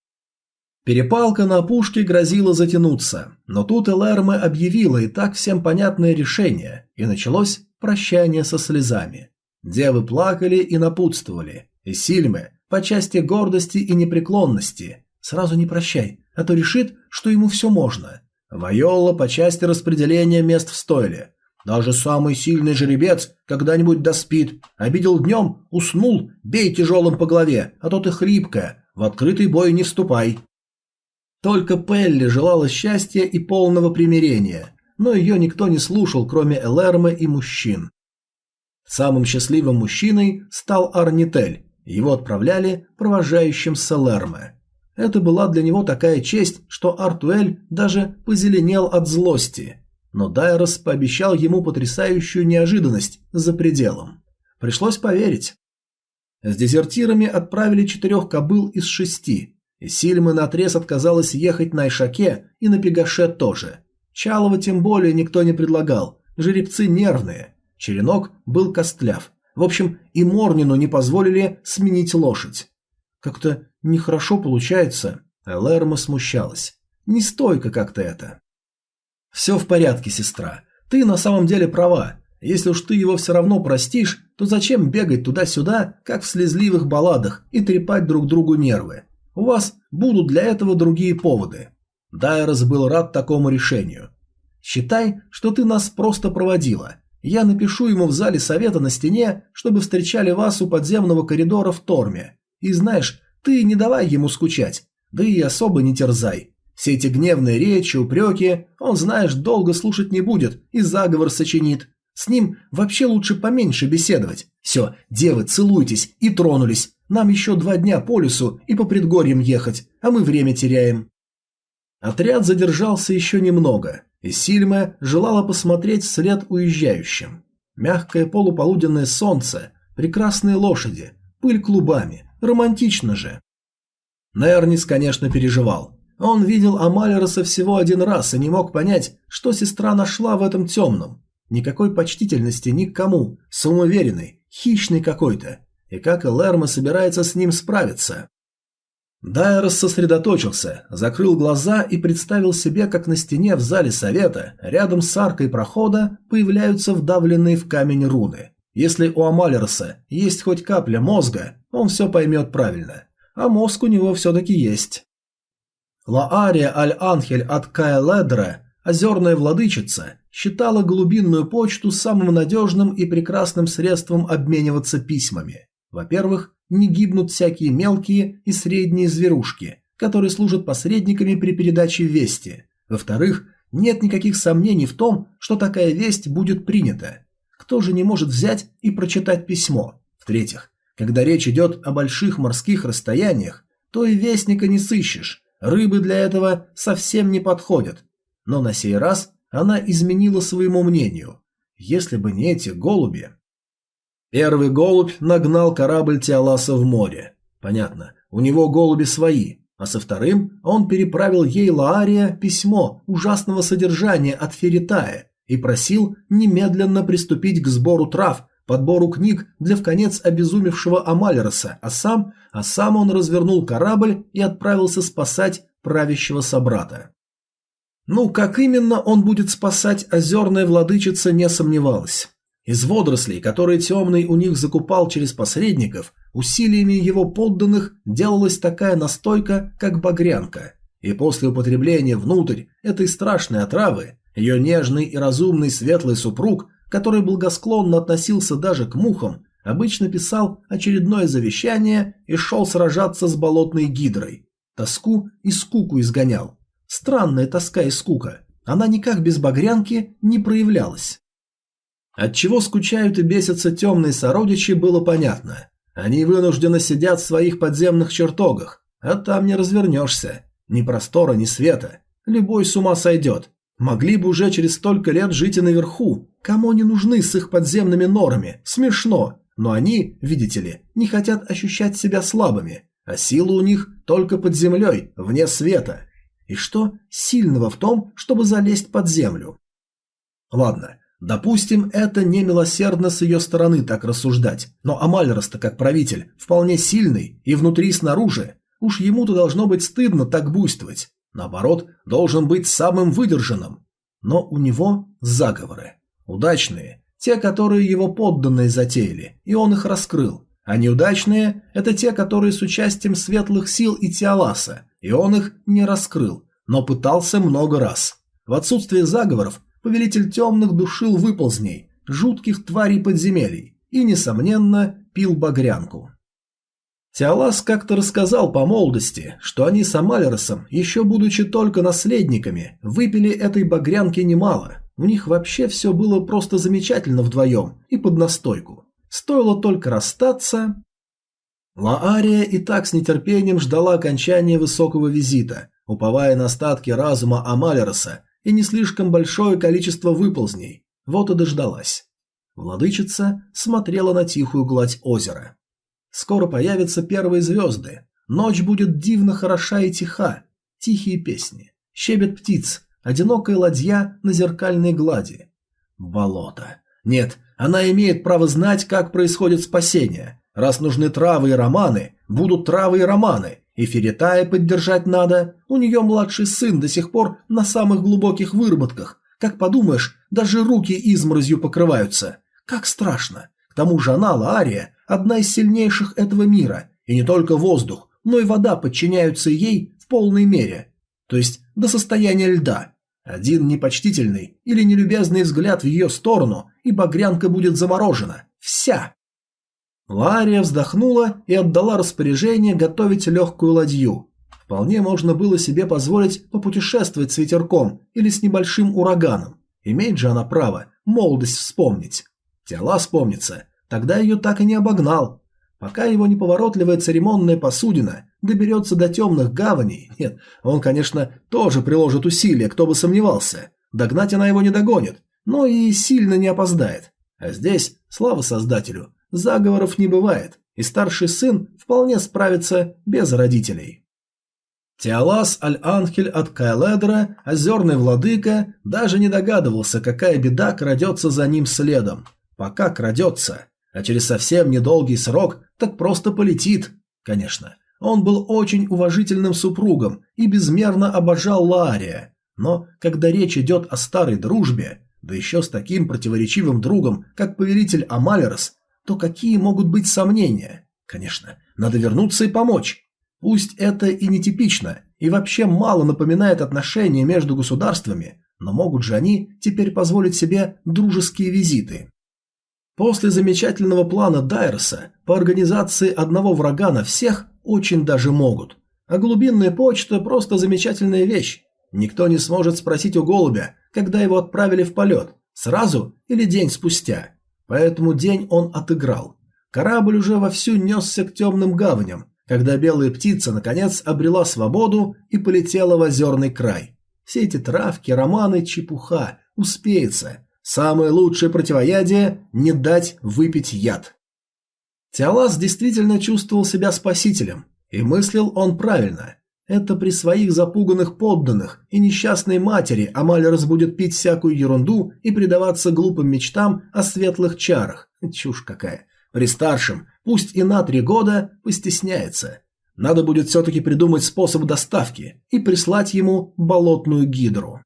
Перепалка на опушке грозила затянуться, но тут Элэрме объявила и так всем понятное решение, и началось прощание со слезами. Девы плакали и напутствовали, и Сильме по части гордости и непреклонности сразу не прощай, а то решит, что ему все можно. Вайола по части распределения мест в стойле. Даже самый сильный жеребец когда-нибудь доспит. Обидел днем, уснул, бей тяжелым по голове, а то ты хрипкая, в открытый бой не вступай. Только Пелли желала счастья и полного примирения, но ее никто не слушал, кроме Элэрмы и мужчин. Самым счастливым мужчиной стал Арнитель, его отправляли провожающим с Элэрме. Это была для него такая честь, что Артуэль даже позеленел от злости. Но Дайрос пообещал ему потрясающую неожиданность за пределом. Пришлось поверить. С дезертирами отправили четырех кобыл из шести, Сильма наотрез отказалась ехать на Ишаке и на Пегаше тоже. Чалова тем более никто не предлагал, жеребцы нервные. Черенок был костляв. В общем, и Морнину не позволили сменить лошадь. Как-то нехорошо получается. Элэрма смущалась. Не стойко как-то это. Все в порядке, сестра. Ты на самом деле права. Если уж ты его все равно простишь, то зачем бегать туда-сюда, как в слезливых балладах, и трепать друг другу нервы? У вас будут для этого другие поводы. Дайрос был рад такому решению. Считай, что ты нас просто проводила. Я напишу ему в зале совета на стене, чтобы встречали вас у подземного коридора в Торме. И знаешь, ты не давай ему скучать, да и особо не терзай. Все эти гневные речи, упреки, он, знаешь, долго слушать не будет и заговор сочинит. С ним вообще лучше поменьше беседовать. Все, девы, целуйтесь и тронулись. Нам еще два дня по лесу и по предгорьям ехать, а мы время теряем». Отряд задержался еще немного, и Сильма желала посмотреть вслед уезжающим. Мягкое полуполуденное солнце, прекрасные лошади, пыль клубами, романтично же. Нернис, конечно, переживал. Он видел Амалероса всего один раз и не мог понять, что сестра нашла в этом темном. Никакой почтительности ни к кому, самоуверенный, хищный какой-то и как Лерма собирается с ним справиться. Дайрос сосредоточился, закрыл глаза и представил себе, как на стене в зале совета, рядом с аркой прохода, появляются вдавленные в камень руны. Если у Амалерса есть хоть капля мозга, он все поймет правильно. А мозг у него все-таки есть. Лаария Аль-Анхель от Каэледра, озерная владычица, считала глубинную почту самым надежным и прекрасным средством обмениваться письмами. Во-первых, не гибнут всякие мелкие и средние зверушки, которые служат посредниками при передаче вести. Во-вторых, нет никаких сомнений в том, что такая весть будет принята. Кто же не может взять и прочитать письмо? В-третьих, когда речь идет о больших морских расстояниях, то и вестника не сыщешь, рыбы для этого совсем не подходят. Но на сей раз она изменила своему мнению. Если бы не эти голуби... Первый голубь нагнал корабль Тиаласа в море. Понятно, у него голуби свои, а со вторым он переправил ей Лаария письмо ужасного содержания от Феритая и просил немедленно приступить к сбору трав, подбору книг для вконец обезумевшего Амалероса, а сам, а сам он развернул корабль и отправился спасать правящего собрата. Ну, как именно он будет спасать озерная владычица, не сомневалась. Из водорослей, которые темный у них закупал через посредников, усилиями его подданных делалась такая настойка, как багрянка. И после употребления внутрь этой страшной отравы, ее нежный и разумный светлый супруг, который благосклонно относился даже к мухам, обычно писал очередное завещание и шел сражаться с болотной гидрой. Тоску и скуку изгонял. Странная тоска и скука. Она никак без багрянки не проявлялась. От чего скучают и бесятся темные сородичи, было понятно. Они вынуждены сидят в своих подземных чертогах, а там не развернешься. Ни простора, ни света. Любой с ума сойдет. Могли бы уже через столько лет жить и наверху. Кому они нужны с их подземными норами? Смешно. Но они, видите ли, не хотят ощущать себя слабыми. А сила у них только под землей, вне света. И что сильного в том, чтобы залезть под землю? Ладно, Допустим, это не милосердно с ее стороны так рассуждать, но Амальрос-то как правитель вполне сильный и внутри и снаружи. Уж ему-то должно быть стыдно так буйствовать. Наоборот, должен быть самым выдержанным. Но у него заговоры. Удачные, те, которые его подданные затеяли, и он их раскрыл. А неудачные – это те, которые с участием светлых сил и Тиаласа, и он их не раскрыл, но пытался много раз. В отсутствие заговоров Повелитель темных душил выползней, жутких тварей подземелий, и, несомненно, пил багрянку. Теолас как-то рассказал по молодости, что они с Амалеросом, еще будучи только наследниками, выпили этой багрянки немало. У них вообще все было просто замечательно вдвоем и под настойку. Стоило только расстаться... Лаария и так с нетерпением ждала окончания высокого визита, уповая на остатки разума Амалероса и не слишком большое количество выползней. Вот и дождалась. Владычица смотрела на тихую гладь озера. Скоро появятся первые звезды. Ночь будет дивно хороша и тиха. Тихие песни. Щебет птиц. Одинокая ладья на зеркальной глади. Болото. Нет, она имеет право знать, как происходит спасение. Раз нужны травы и романы, будут травы и романы. И Феритая поддержать надо, у нее младший сын до сих пор на самых глубоких выработках. Как подумаешь, даже руки изморозью покрываются. Как страшно. К тому же она, Лаария, одна из сильнейших этого мира, и не только воздух, но и вода подчиняются ей в полной мере. То есть до состояния льда. Один непочтительный или нелюбезный взгляд в ее сторону, и багрянка будет заморожена. Вся. Лария вздохнула и отдала распоряжение готовить легкую ладью. Вполне можно было себе позволить попутешествовать с ветерком или с небольшим ураганом. Имеет же она право молодость вспомнить. Тела вспомнится, тогда ее так и не обогнал. Пока его неповоротливая церемонная посудина доберется до темных гаваней, нет, он, конечно, тоже приложит усилия, кто бы сомневался. Догнать она его не догонит, но и сильно не опоздает. А здесь, слава создателю, Заговоров не бывает, и старший сын вполне справится без родителей. Теолас Аль-Анхель от Кайледра, озерный владыка, даже не догадывался, какая беда крадется за ним следом. Пока крадется, а через совсем недолгий срок так просто полетит. Конечно, он был очень уважительным супругом и безмерно обожал Лаария, но когда речь идет о старой дружбе, да еще с таким противоречивым другом, как повелитель Амалерос, то какие могут быть сомнения? Конечно, надо вернуться и помочь. Пусть это и нетипично, и вообще мало напоминает отношения между государствами, но могут же они теперь позволить себе дружеские визиты. После замечательного плана Дайерса по организации одного врага на всех очень даже могут. А глубинная почта – просто замечательная вещь. Никто не сможет спросить у голубя, когда его отправили в полет, сразу или день спустя. Поэтому день он отыграл. Корабль уже вовсю несся к темным гаваням, когда белая птица наконец обрела свободу и полетела в озерный край. Все эти травки, романы, чепуха, успеется. Самое лучшее противоядие – не дать выпить яд. Теолас действительно чувствовал себя спасителем, и мыслил он правильно. Это при своих запуганных подданных и несчастной матери Амалерс будет пить всякую ерунду и предаваться глупым мечтам о светлых чарах. [laughs] Чушь какая. При старшем, пусть и на три года, постесняется. Надо будет все-таки придумать способ доставки и прислать ему болотную гидру.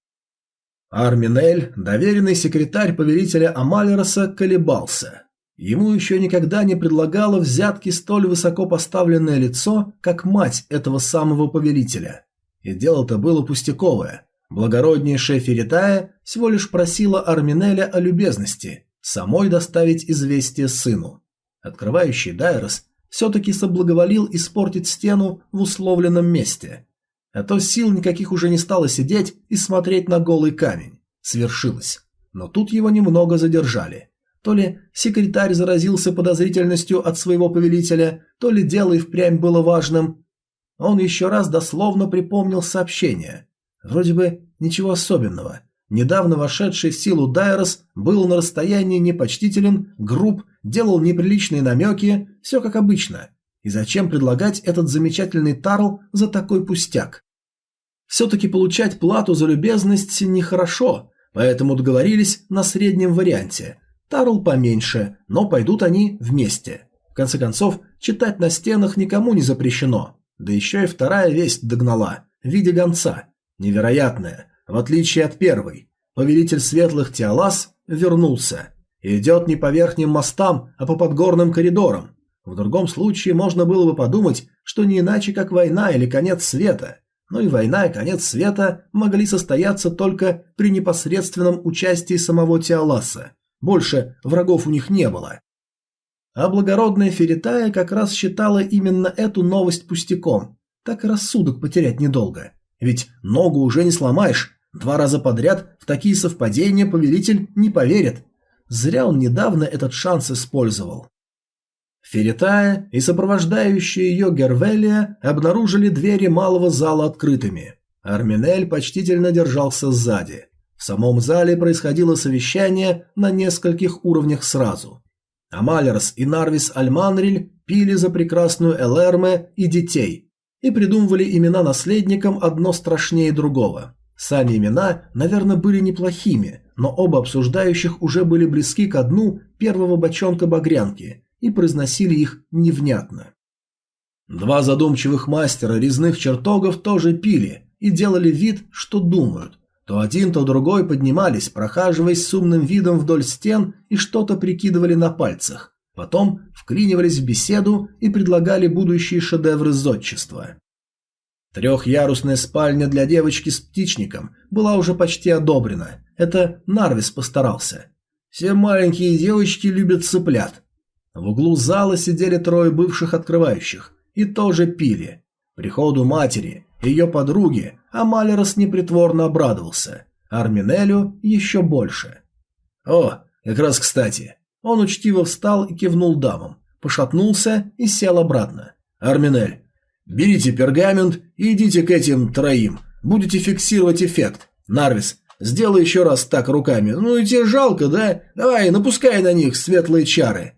Арминель, доверенный секретарь повелителя Амалероса, колебался. Ему еще никогда не предлагало взятки столь высоко поставленное лицо, как мать этого самого повелителя. И дело-то было пустяковое. Благороднейшая Феритая всего лишь просила Арминеля о любезности, самой доставить известие сыну. Открывающий Дайрос все-таки соблаговолил испортить стену в условленном месте. А то сил никаких уже не стало сидеть и смотреть на голый камень. Свершилось. Но тут его немного задержали – то ли секретарь заразился подозрительностью от своего повелителя, то ли дело и впрямь было важным. Он еще раз дословно припомнил сообщение. Вроде бы ничего особенного. Недавно вошедший в силу Дайрос был на расстоянии непочтителен, груб, делал неприличные намеки, все как обычно. И зачем предлагать этот замечательный Тарл за такой пустяк? Все-таки получать плату за любезность нехорошо, поэтому договорились на среднем варианте – Тарл поменьше, но пойдут они вместе. В конце концов, читать на стенах никому не запрещено. Да еще и вторая весть догнала, в виде гонца. Невероятная, в отличие от первой. Повелитель светлых Теолас вернулся. идет не по верхним мостам, а по подгорным коридорам. В другом случае можно было бы подумать, что не иначе, как война или конец света. Но и война и конец света могли состояться только при непосредственном участии самого Теоласа. Больше врагов у них не было. А благородная Феритая как раз считала именно эту новость пустяком. Так и рассудок потерять недолго. Ведь ногу уже не сломаешь. Два раза подряд в такие совпадения повелитель не поверит. Зря он недавно этот шанс использовал. Феритая и сопровождающая ее Гервелия обнаружили двери малого зала открытыми. Арминель почтительно держался сзади. В самом зале происходило совещание на нескольких уровнях сразу. Амалерс и Нарвис Альманриль пили за прекрасную Элэрме и детей и придумывали имена наследникам одно страшнее другого. Сами имена, наверное, были неплохими, но оба обсуждающих уже были близки к дну первого бочонка багрянки и произносили их невнятно. Два задумчивых мастера резных чертогов тоже пили и делали вид, что думают, то один, то другой поднимались, прохаживаясь с умным видом вдоль стен и что-то прикидывали на пальцах. Потом вклинивались в беседу и предлагали будущие шедевры зодчества. Трехъярусная спальня для девочки с птичником была уже почти одобрена. Это Нарвис постарался. Все маленькие девочки любят цыплят. В углу зала сидели трое бывших открывающих и тоже пили. Приходу матери ее подруги Амалерос непритворно обрадовался, Арминелю еще больше. «О, как раз кстати». Он учтиво встал и кивнул дамам, пошатнулся и сел обратно. «Арминель, берите пергамент и идите к этим троим. Будете фиксировать эффект. Нарвис, сделай еще раз так руками. Ну и тебе жалко, да? Давай, напускай на них светлые чары».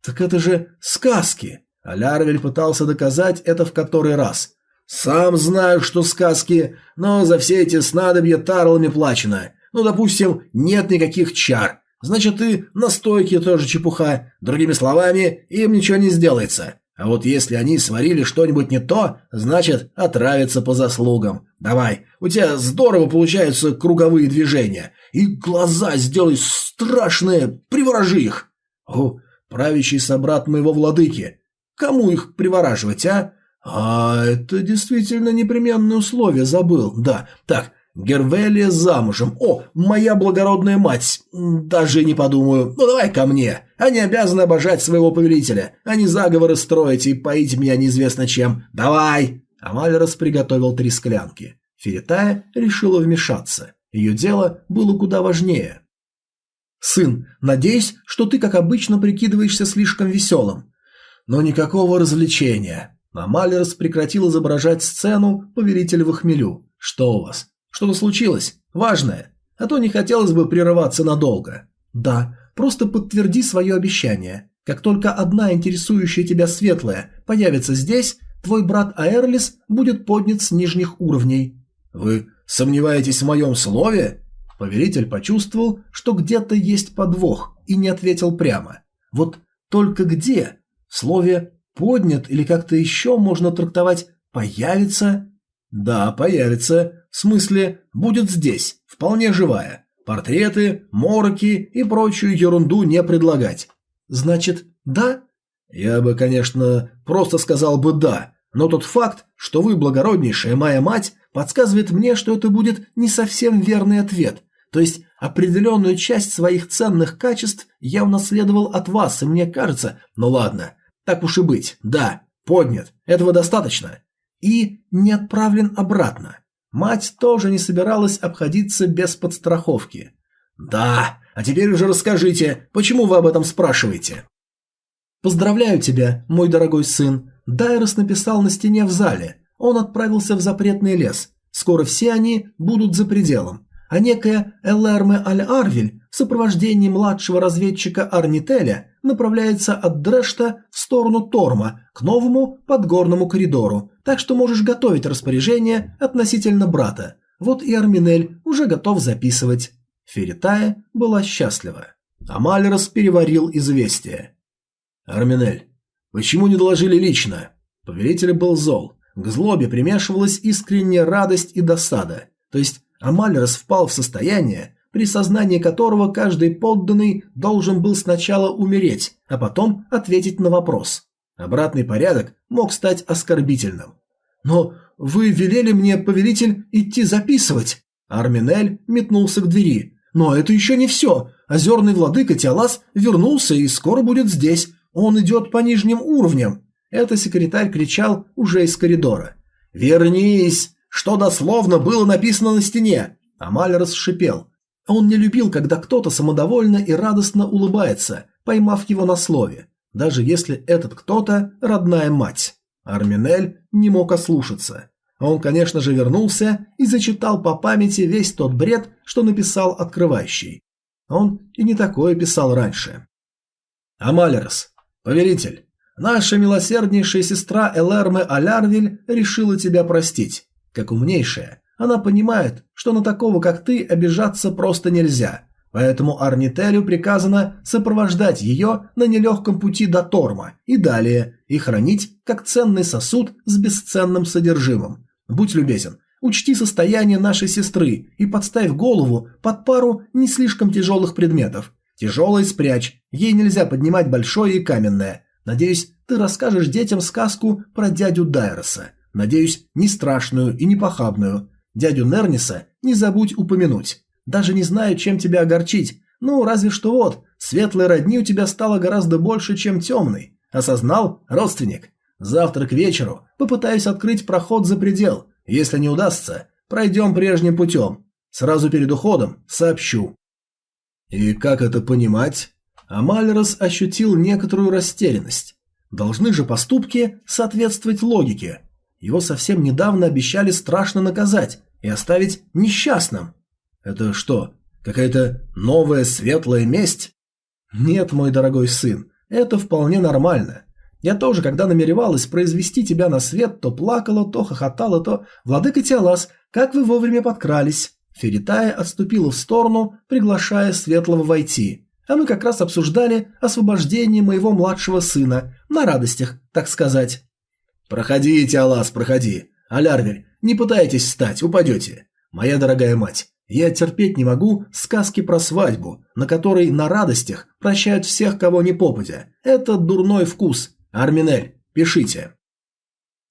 «Так это же сказки!» А Лярвель пытался доказать это в который раз. «Сам знаю, что сказки, но за все эти снадобья тарлами плачено. Ну, допустим, нет никаких чар. Значит, и настойки тоже чепуха. Другими словами, им ничего не сделается. А вот если они сварили что-нибудь не то, значит, отравятся по заслугам. Давай, у тебя здорово получаются круговые движения. И глаза сделай страшные, приворожи их. О, правящий собрат моего владыки. Кому их привораживать, а? А, это действительно непременное условие, забыл. Да, так, Гервелия замужем. О, моя благородная мать. Даже не подумаю. Ну давай ко мне. Они обязаны обожать своего повелителя. Они заговоры строить и поить меня неизвестно чем. Давай. Амалерос приготовил три склянки. Феритая решила вмешаться. Ее дело было куда важнее. «Сын, надеюсь, что ты, как обычно, прикидываешься слишком веселым». «Но никакого развлечения». Амалерос прекратил изображать сцену повелителя в хмелю. «Что у вас? Что-то случилось? Важное? А то не хотелось бы прерываться надолго. Да, просто подтверди свое обещание. Как только одна интересующая тебя светлая появится здесь, твой брат Аэрлис будет поднят с нижних уровней. Вы сомневаетесь в моем слове? Повелитель почувствовал, что где-то есть подвох, и не ответил прямо. Вот только где? В слове «поднят» или как-то еще можно трактовать «появится»? Да, появится. В смысле, будет здесь, вполне живая. Портреты, мороки и прочую ерунду не предлагать. Значит, да? Я бы, конечно, просто сказал бы «да», но тот факт, что вы, благороднейшая моя мать, подсказывает мне, что это будет не совсем верный ответ. То есть определенную часть своих ценных качеств я унаследовал от вас, и мне кажется, ну ладно, так уж и быть, да, поднят, этого достаточно и не отправлен обратно. Мать тоже не собиралась обходиться без подстраховки. «Да, а теперь уже расскажите, почему вы об этом спрашиваете?» «Поздравляю тебя, мой дорогой сын. Дайрос написал на стене в зале. Он отправился в запретный лес. Скоро все они будут за пределом. А некая Элэрме Аль-Арвель в сопровождении младшего разведчика Арнителя направляется от Дрешта в сторону Торма, к новому подгорному коридору, так что можешь готовить распоряжение относительно брата. Вот и Арминель уже готов записывать. Феритая была счастлива. Амалерос переварил известие. «Арминель, почему не доложили лично?» Повелитель был зол. К злобе примешивалась искренняя радость и досада. То есть Амалерос впал в состояние, при сознании которого каждый подданный должен был сначала умереть, а потом ответить на вопрос. Обратный порядок мог стать оскорбительным. «Но вы велели мне, повелитель, идти записывать!» Арминель метнулся к двери. «Но это еще не все. Озерный владыка Тиалас вернулся и скоро будет здесь. Он идет по нижним уровням». Это секретарь кричал уже из коридора. «Вернись! Что дословно было написано на стене?» Амаль расшипел. Он не любил, когда кто-то самодовольно и радостно улыбается, поймав его на слове, даже если этот кто-то – родная мать. Арминель не мог ослушаться. Он, конечно же, вернулся и зачитал по памяти весь тот бред, что написал открывающий. Он и не такое писал раньше. «Амалерс, повелитель, наша милосерднейшая сестра Элэрме Алярвиль решила тебя простить. Как умнейшая, она понимает, что на такого, как ты, обижаться просто нельзя. Поэтому Арнителю приказано сопровождать ее на нелегком пути до Торма и далее, и хранить как ценный сосуд с бесценным содержимым. Будь любезен, учти состояние нашей сестры и подставь голову под пару не слишком тяжелых предметов. Тяжелое спрячь, ей нельзя поднимать большое и каменное. Надеюсь, ты расскажешь детям сказку про дядю Дайроса. Надеюсь, не страшную и не похабную. Дядю Нерниса не забудь упомянуть. Даже не знаю, чем тебя огорчить. Ну, разве что вот, светлой родни у тебя стало гораздо больше, чем темной. Осознал, родственник? Завтра к вечеру попытаюсь открыть проход за предел. Если не удастся, пройдем прежним путем. Сразу перед уходом сообщу. И как это понимать? Амальрос ощутил некоторую растерянность. Должны же поступки соответствовать логике. Его совсем недавно обещали страшно наказать и оставить несчастным. Это что, какая-то новая светлая месть? Нет, мой дорогой сын, это вполне нормально. Я тоже, когда намеревалась произвести тебя на свет, то плакала, то хохотала, то... Владыка Тиалас, как вы вовремя подкрались? Феритая отступила в сторону, приглашая Светлого войти. а мы как раз обсуждали освобождение моего младшего сына, на радостях, так сказать». «Проходи, Алас, проходи. Алярвель, не пытайтесь встать, упадете. Моя дорогая мать, я терпеть не могу сказки про свадьбу, на которой на радостях прощают всех, кого не попадя. Это дурной вкус. Арминель, пишите».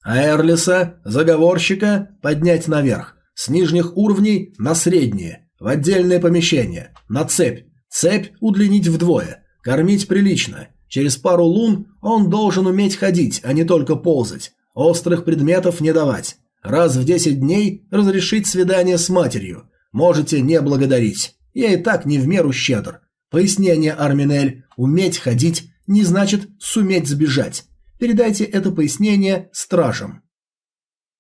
А Эрлиса, заговорщика, поднять наверх. С нижних уровней на средние. В отдельное помещение. На цепь. Цепь удлинить вдвое. Кормить прилично. Через пару лун он должен уметь ходить, а не только ползать. Острых предметов не давать. Раз в 10 дней разрешить свидание с матерью. Можете не благодарить. Я и так не в меру щедр. Пояснение, Арминель. Уметь ходить не значит суметь сбежать. Передайте это пояснение стражам.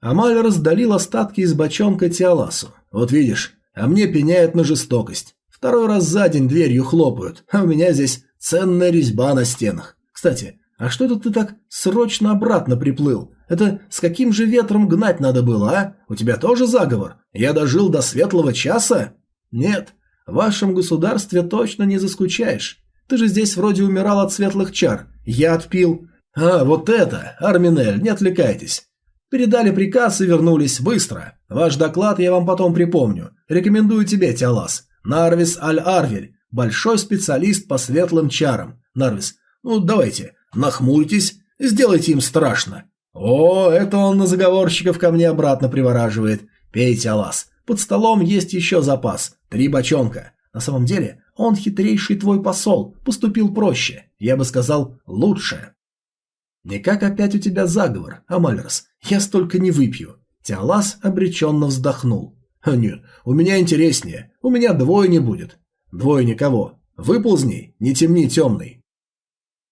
Амаль раздалил остатки из бочонка Тиаласу. Вот видишь, а мне пеняют на жестокость. Второй раз за день дверью хлопают, а у меня здесь ценная резьба на стенах. Кстати, а что это ты так срочно обратно приплыл? Это с каким же ветром гнать надо было, а? У тебя тоже заговор? Я дожил до светлого часа? Нет, в вашем государстве точно не заскучаешь. Ты же здесь вроде умирал от светлых чар. Я отпил. А, вот это, Арминель, не отвлекайтесь. Передали приказ и вернулись быстро. Ваш доклад я вам потом припомню. Рекомендую тебе, Тиалас. Нарвис Аль-Арвель, большой специалист по светлым чарам. Нарвис, ну давайте, нахмурьтесь, сделайте им страшно. О, это он на заговорщиков ко мне обратно привораживает. Пейте, Алас. Под столом есть еще запас. Три бочонка. На самом деле, он хитрейший твой посол, поступил проще. Я бы сказал, лучше. Никак опять у тебя заговор, Амальрос. Я столько не выпью. Тиалас обреченно вздохнул. Нет, у меня интереснее. У меня двое не будет. Двое никого. Выползни, не темни темный.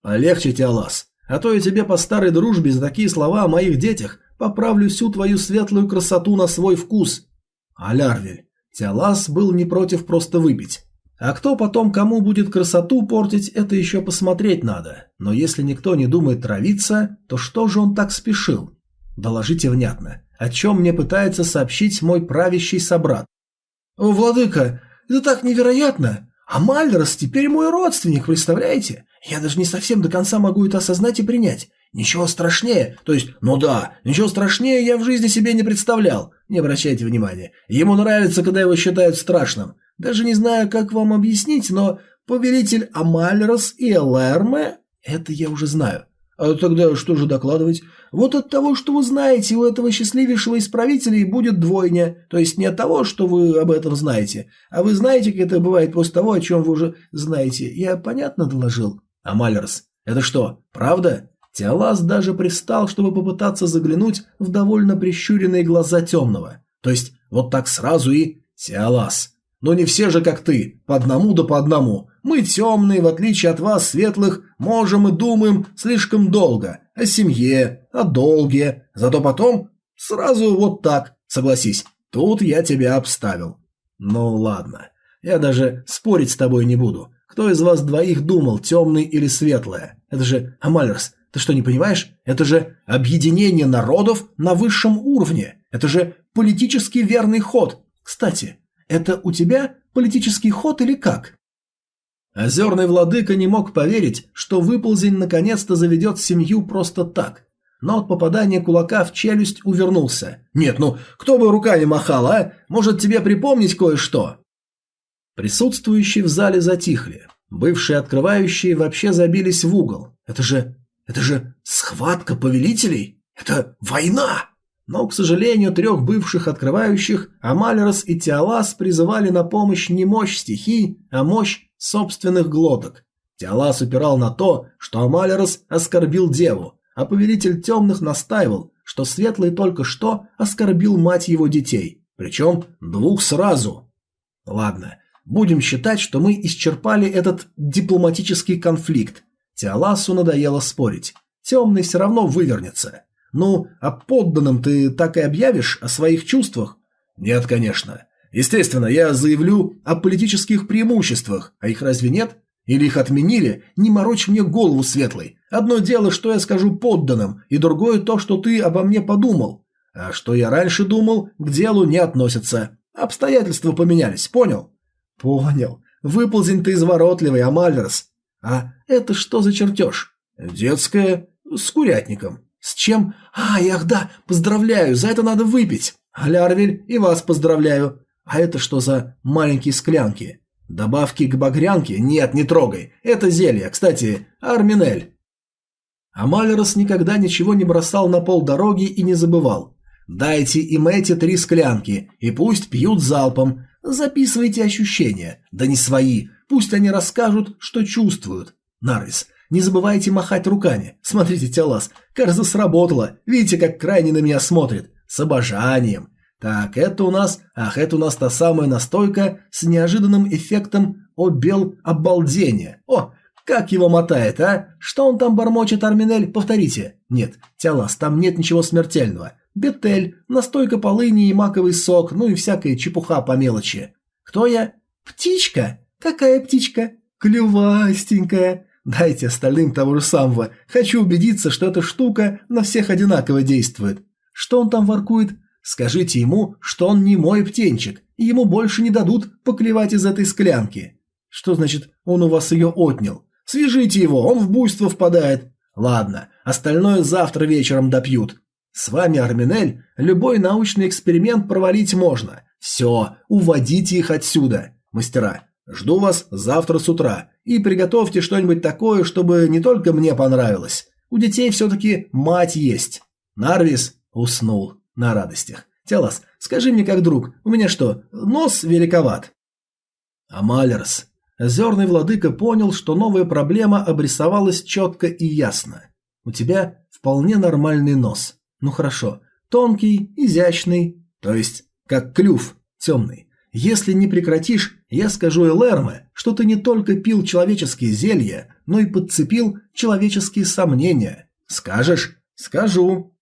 Полегче, Тиалас. А то я тебе по старой дружбе за такие слова о моих детях поправлю всю твою светлую красоту на свой вкус. Алярвель. Тиалас был не против просто выпить. А кто потом кому будет красоту портить, это еще посмотреть надо. Но если никто не думает травиться, то что же он так спешил? Доложите внятно, о чем мне пытается сообщить мой правящий собрат. «О, владыка, это так невероятно! А Мальрос теперь мой родственник, представляете? Я даже не совсем до конца могу это осознать и принять. Ничего страшнее, то есть, ну да, ничего страшнее я в жизни себе не представлял. Не обращайте внимания. Ему нравится, когда его считают страшным. Даже не знаю, как вам объяснить, но повелитель Амальрос и Элэрме – это я уже знаю. А тогда что же докладывать? Вот от того, что вы знаете, у этого счастливейшего исправителя и будет двойня. То есть не от того, что вы об этом знаете, а вы знаете, как это бывает после того, о чем вы уже знаете. Я понятно доложил? Амалерс, это что, правда? Теолас даже пристал, чтобы попытаться заглянуть в довольно прищуренные глаза темного. То есть вот так сразу и... Теолас, но не все же, как ты, по одному да по одному. Мы темные, в отличие от вас, светлых, можем и думаем слишком долго. О семье, о долге. Зато потом сразу вот так, согласись. Тут я тебя обставил. Ну ладно, я даже спорить с тобой не буду. Кто из вас двоих думал, темный или светлое? Это же, Амалерс, ты что, не понимаешь? Это же объединение народов на высшем уровне. Это же политически верный ход. Кстати, это у тебя политический ход или как?» Озерный владыка не мог поверить, что выползень наконец-то заведет семью просто так. Но от попадания кулака в челюсть увернулся. «Нет, ну, кто бы руками махал, а? Может, тебе припомнить кое-что?» Присутствующие в зале затихли. Бывшие открывающие вообще забились в угол. «Это же... это же схватка повелителей? Это война!» Но, к сожалению, трех бывших открывающих Амалерос и Тиалас призывали на помощь не мощь стихий, а мощь собственных глоток. Тиалас упирал на то, что Амалерос оскорбил деву, а повелитель темных настаивал, что Светлый только что оскорбил мать его детей, причем двух сразу. Ладно, будем считать, что мы исчерпали этот дипломатический конфликт. Тиаласу надоело спорить. Темный все равно вывернется. Ну, а подданным ты так и объявишь о своих чувствах? Нет, конечно. Естественно, я заявлю о политических преимуществах, а их разве нет? Или их отменили? Не морочь мне голову светлой. Одно дело, что я скажу подданным, и другое то, что ты обо мне подумал. А что я раньше думал, к делу не относится. Обстоятельства поменялись, понял? Понял. Выползень ты изворотливый, Амальрос. А это что за чертеж? Детская с курятником. С чем? А, ах да, поздравляю, за это надо выпить. Алярвель, и вас поздравляю. А это что за маленькие склянки? Добавки к багрянке? Нет, не трогай. Это зелье. Кстати, Арминель. Амалерос никогда ничего не бросал на пол дороги и не забывал. Дайте им эти три склянки, и пусть пьют залпом. Записывайте ощущения, да не свои. Пусть они расскажут, что чувствуют. Нарвис, не забывайте махать руками. Смотрите, Телас, кажется, сработало. Видите, как крайне на меня смотрит. С обожанием. Так, это у нас... Ах, это у нас та самая настойка с неожиданным эффектом обел обалдения. О, как его мотает, а? Что он там бормочет, Арминель? Повторите. Нет, Тялас, там нет ничего смертельного. Бетель, настойка полыни и маковый сок, ну и всякая чепуха по мелочи. Кто я? Птичка? Какая птичка? Клювастенькая. Дайте остальным того же самого. Хочу убедиться, что эта штука на всех одинаково действует. Что он там воркует? Скажите ему, что он не мой птенчик, и ему больше не дадут поклевать из этой склянки. Что значит, он у вас ее отнял? Свяжите его, он в буйство впадает. Ладно, остальное завтра вечером допьют. С вами, Арминель, любой научный эксперимент провалить можно. Все, уводите их отсюда. Мастера, жду вас завтра с утра. И приготовьте что-нибудь такое, чтобы не только мне понравилось. У детей все-таки мать есть. Нарвис уснул на радостях. Телас, скажи мне как друг, у меня что, нос великоват? Амалерс. Озерный владыка понял, что новая проблема обрисовалась четко и ясно. У тебя вполне нормальный нос. Ну хорошо, тонкий, изящный, то есть как клюв, темный. Если не прекратишь, я скажу Элэрме, что ты не только пил человеческие зелья, но и подцепил человеческие сомнения. Скажешь? Скажу.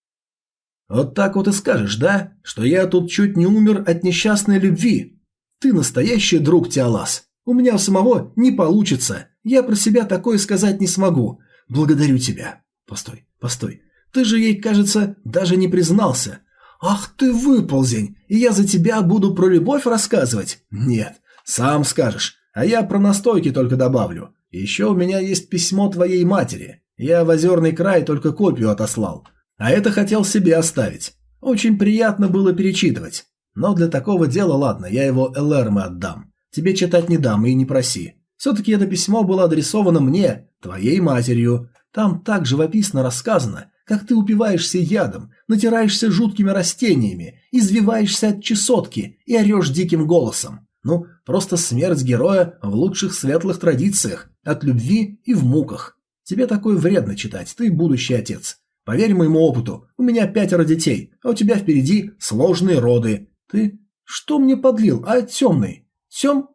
Вот так вот и скажешь, да? Что я тут чуть не умер от несчастной любви. Ты настоящий друг, Теолас. У меня у самого не получится. Я про себя такое сказать не смогу. Благодарю тебя. Постой, постой. Ты же ей, кажется, даже не признался. Ах ты выползень, и я за тебя буду про любовь рассказывать? Нет, сам скажешь. А я про настойки только добавлю. Еще у меня есть письмо твоей матери. Я в Озерный край только копию отослал. А это хотел себе оставить. Очень приятно было перечитывать. Но для такого дела ладно, я его Элэрме отдам. Тебе читать не дам и не проси. Все-таки это письмо было адресовано мне, твоей матерью. Там так живописно рассказано, как ты упиваешься ядом, натираешься жуткими растениями, извиваешься от чесотки и орешь диким голосом. Ну, просто смерть героя в лучших светлых традициях, от любви и в муках. Тебе такое вредно читать, ты будущий отец. Поверь моему опыту, у меня пятеро детей, а у тебя впереди сложные роды. Ты что мне подлил, а темный? Тем...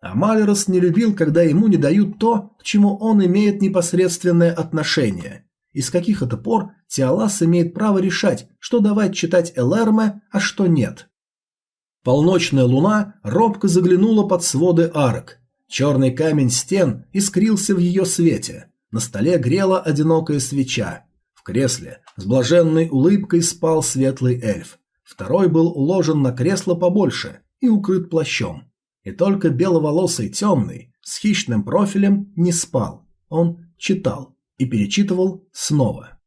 Амалерос не любил, когда ему не дают то, к чему он имеет непосредственное отношение. И с каких это пор Тиалас имеет право решать, что давать читать Элэрме, а что нет. Полночная луна робко заглянула под своды арок. Черный камень стен искрился в ее свете. На столе грела одинокая свеча кресле с блаженной улыбкой спал светлый эльф. Второй был уложен на кресло побольше и укрыт плащом. И только беловолосый темный с хищным профилем не спал. Он читал и перечитывал снова.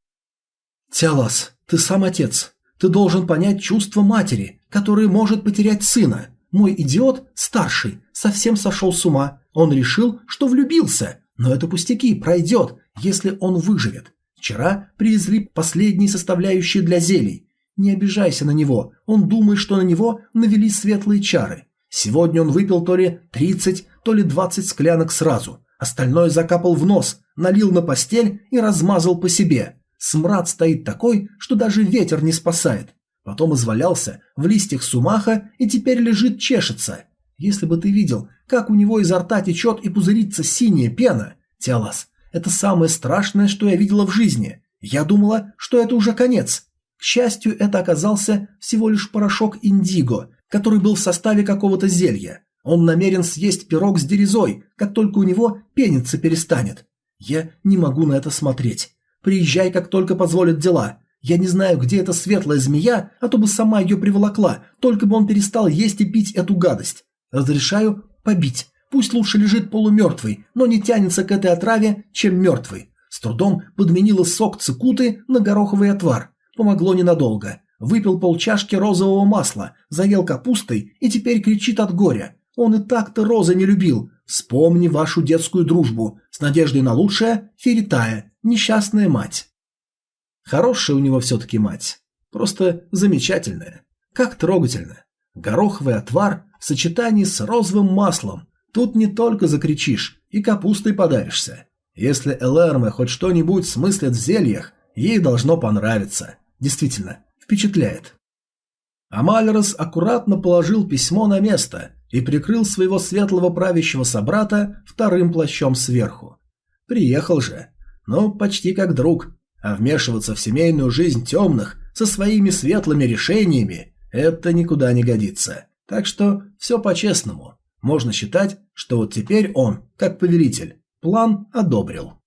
«Тялас, ты сам отец. Ты должен понять чувство матери, которая может потерять сына. Мой идиот, старший, совсем сошел с ума. Он решил, что влюбился. Но это пустяки, пройдет, если он выживет. Вчера привезли последние составляющие для зелий. Не обижайся на него, он думает, что на него навели светлые чары. Сегодня он выпил то ли 30, то ли 20 склянок сразу. Остальное закапал в нос, налил на постель и размазал по себе. Смрад стоит такой, что даже ветер не спасает. Потом извалялся в листьях сумаха и теперь лежит чешется. Если бы ты видел, как у него изо рта течет и пузырится синяя пена, Теолас, это самое страшное, что я видела в жизни. Я думала, что это уже конец. К счастью, это оказался всего лишь порошок индиго, который был в составе какого-то зелья. Он намерен съесть пирог с дерезой, как только у него пениться перестанет. Я не могу на это смотреть. Приезжай, как только позволят дела. Я не знаю, где эта светлая змея, а то бы сама ее приволокла, только бы он перестал есть и пить эту гадость. Разрешаю побить, Пусть лучше лежит полумертвый, но не тянется к этой отраве, чем мертвый. С трудом подменила сок цикуты на гороховый отвар. Помогло ненадолго. Выпил полчашки розового масла, заел капустой и теперь кричит от горя. Он и так-то розы не любил. Вспомни вашу детскую дружбу. С надеждой на лучшее – Феритая, несчастная мать. Хорошая у него все-таки мать. Просто замечательная. Как трогательно. Гороховый отвар в сочетании с розовым маслом. Тут не только закричишь, и капустой подавишься. Если Элэрме хоть что-нибудь смыслит в зельях, ей должно понравиться. Действительно, впечатляет. Амальрос аккуратно положил письмо на место и прикрыл своего светлого правящего собрата вторым плащом сверху. Приехал же, но почти как друг, а вмешиваться в семейную жизнь темных со своими светлыми решениями – это никуда не годится. Так что все по-честному. Можно считать, что вот теперь он, как повелитель, план одобрил.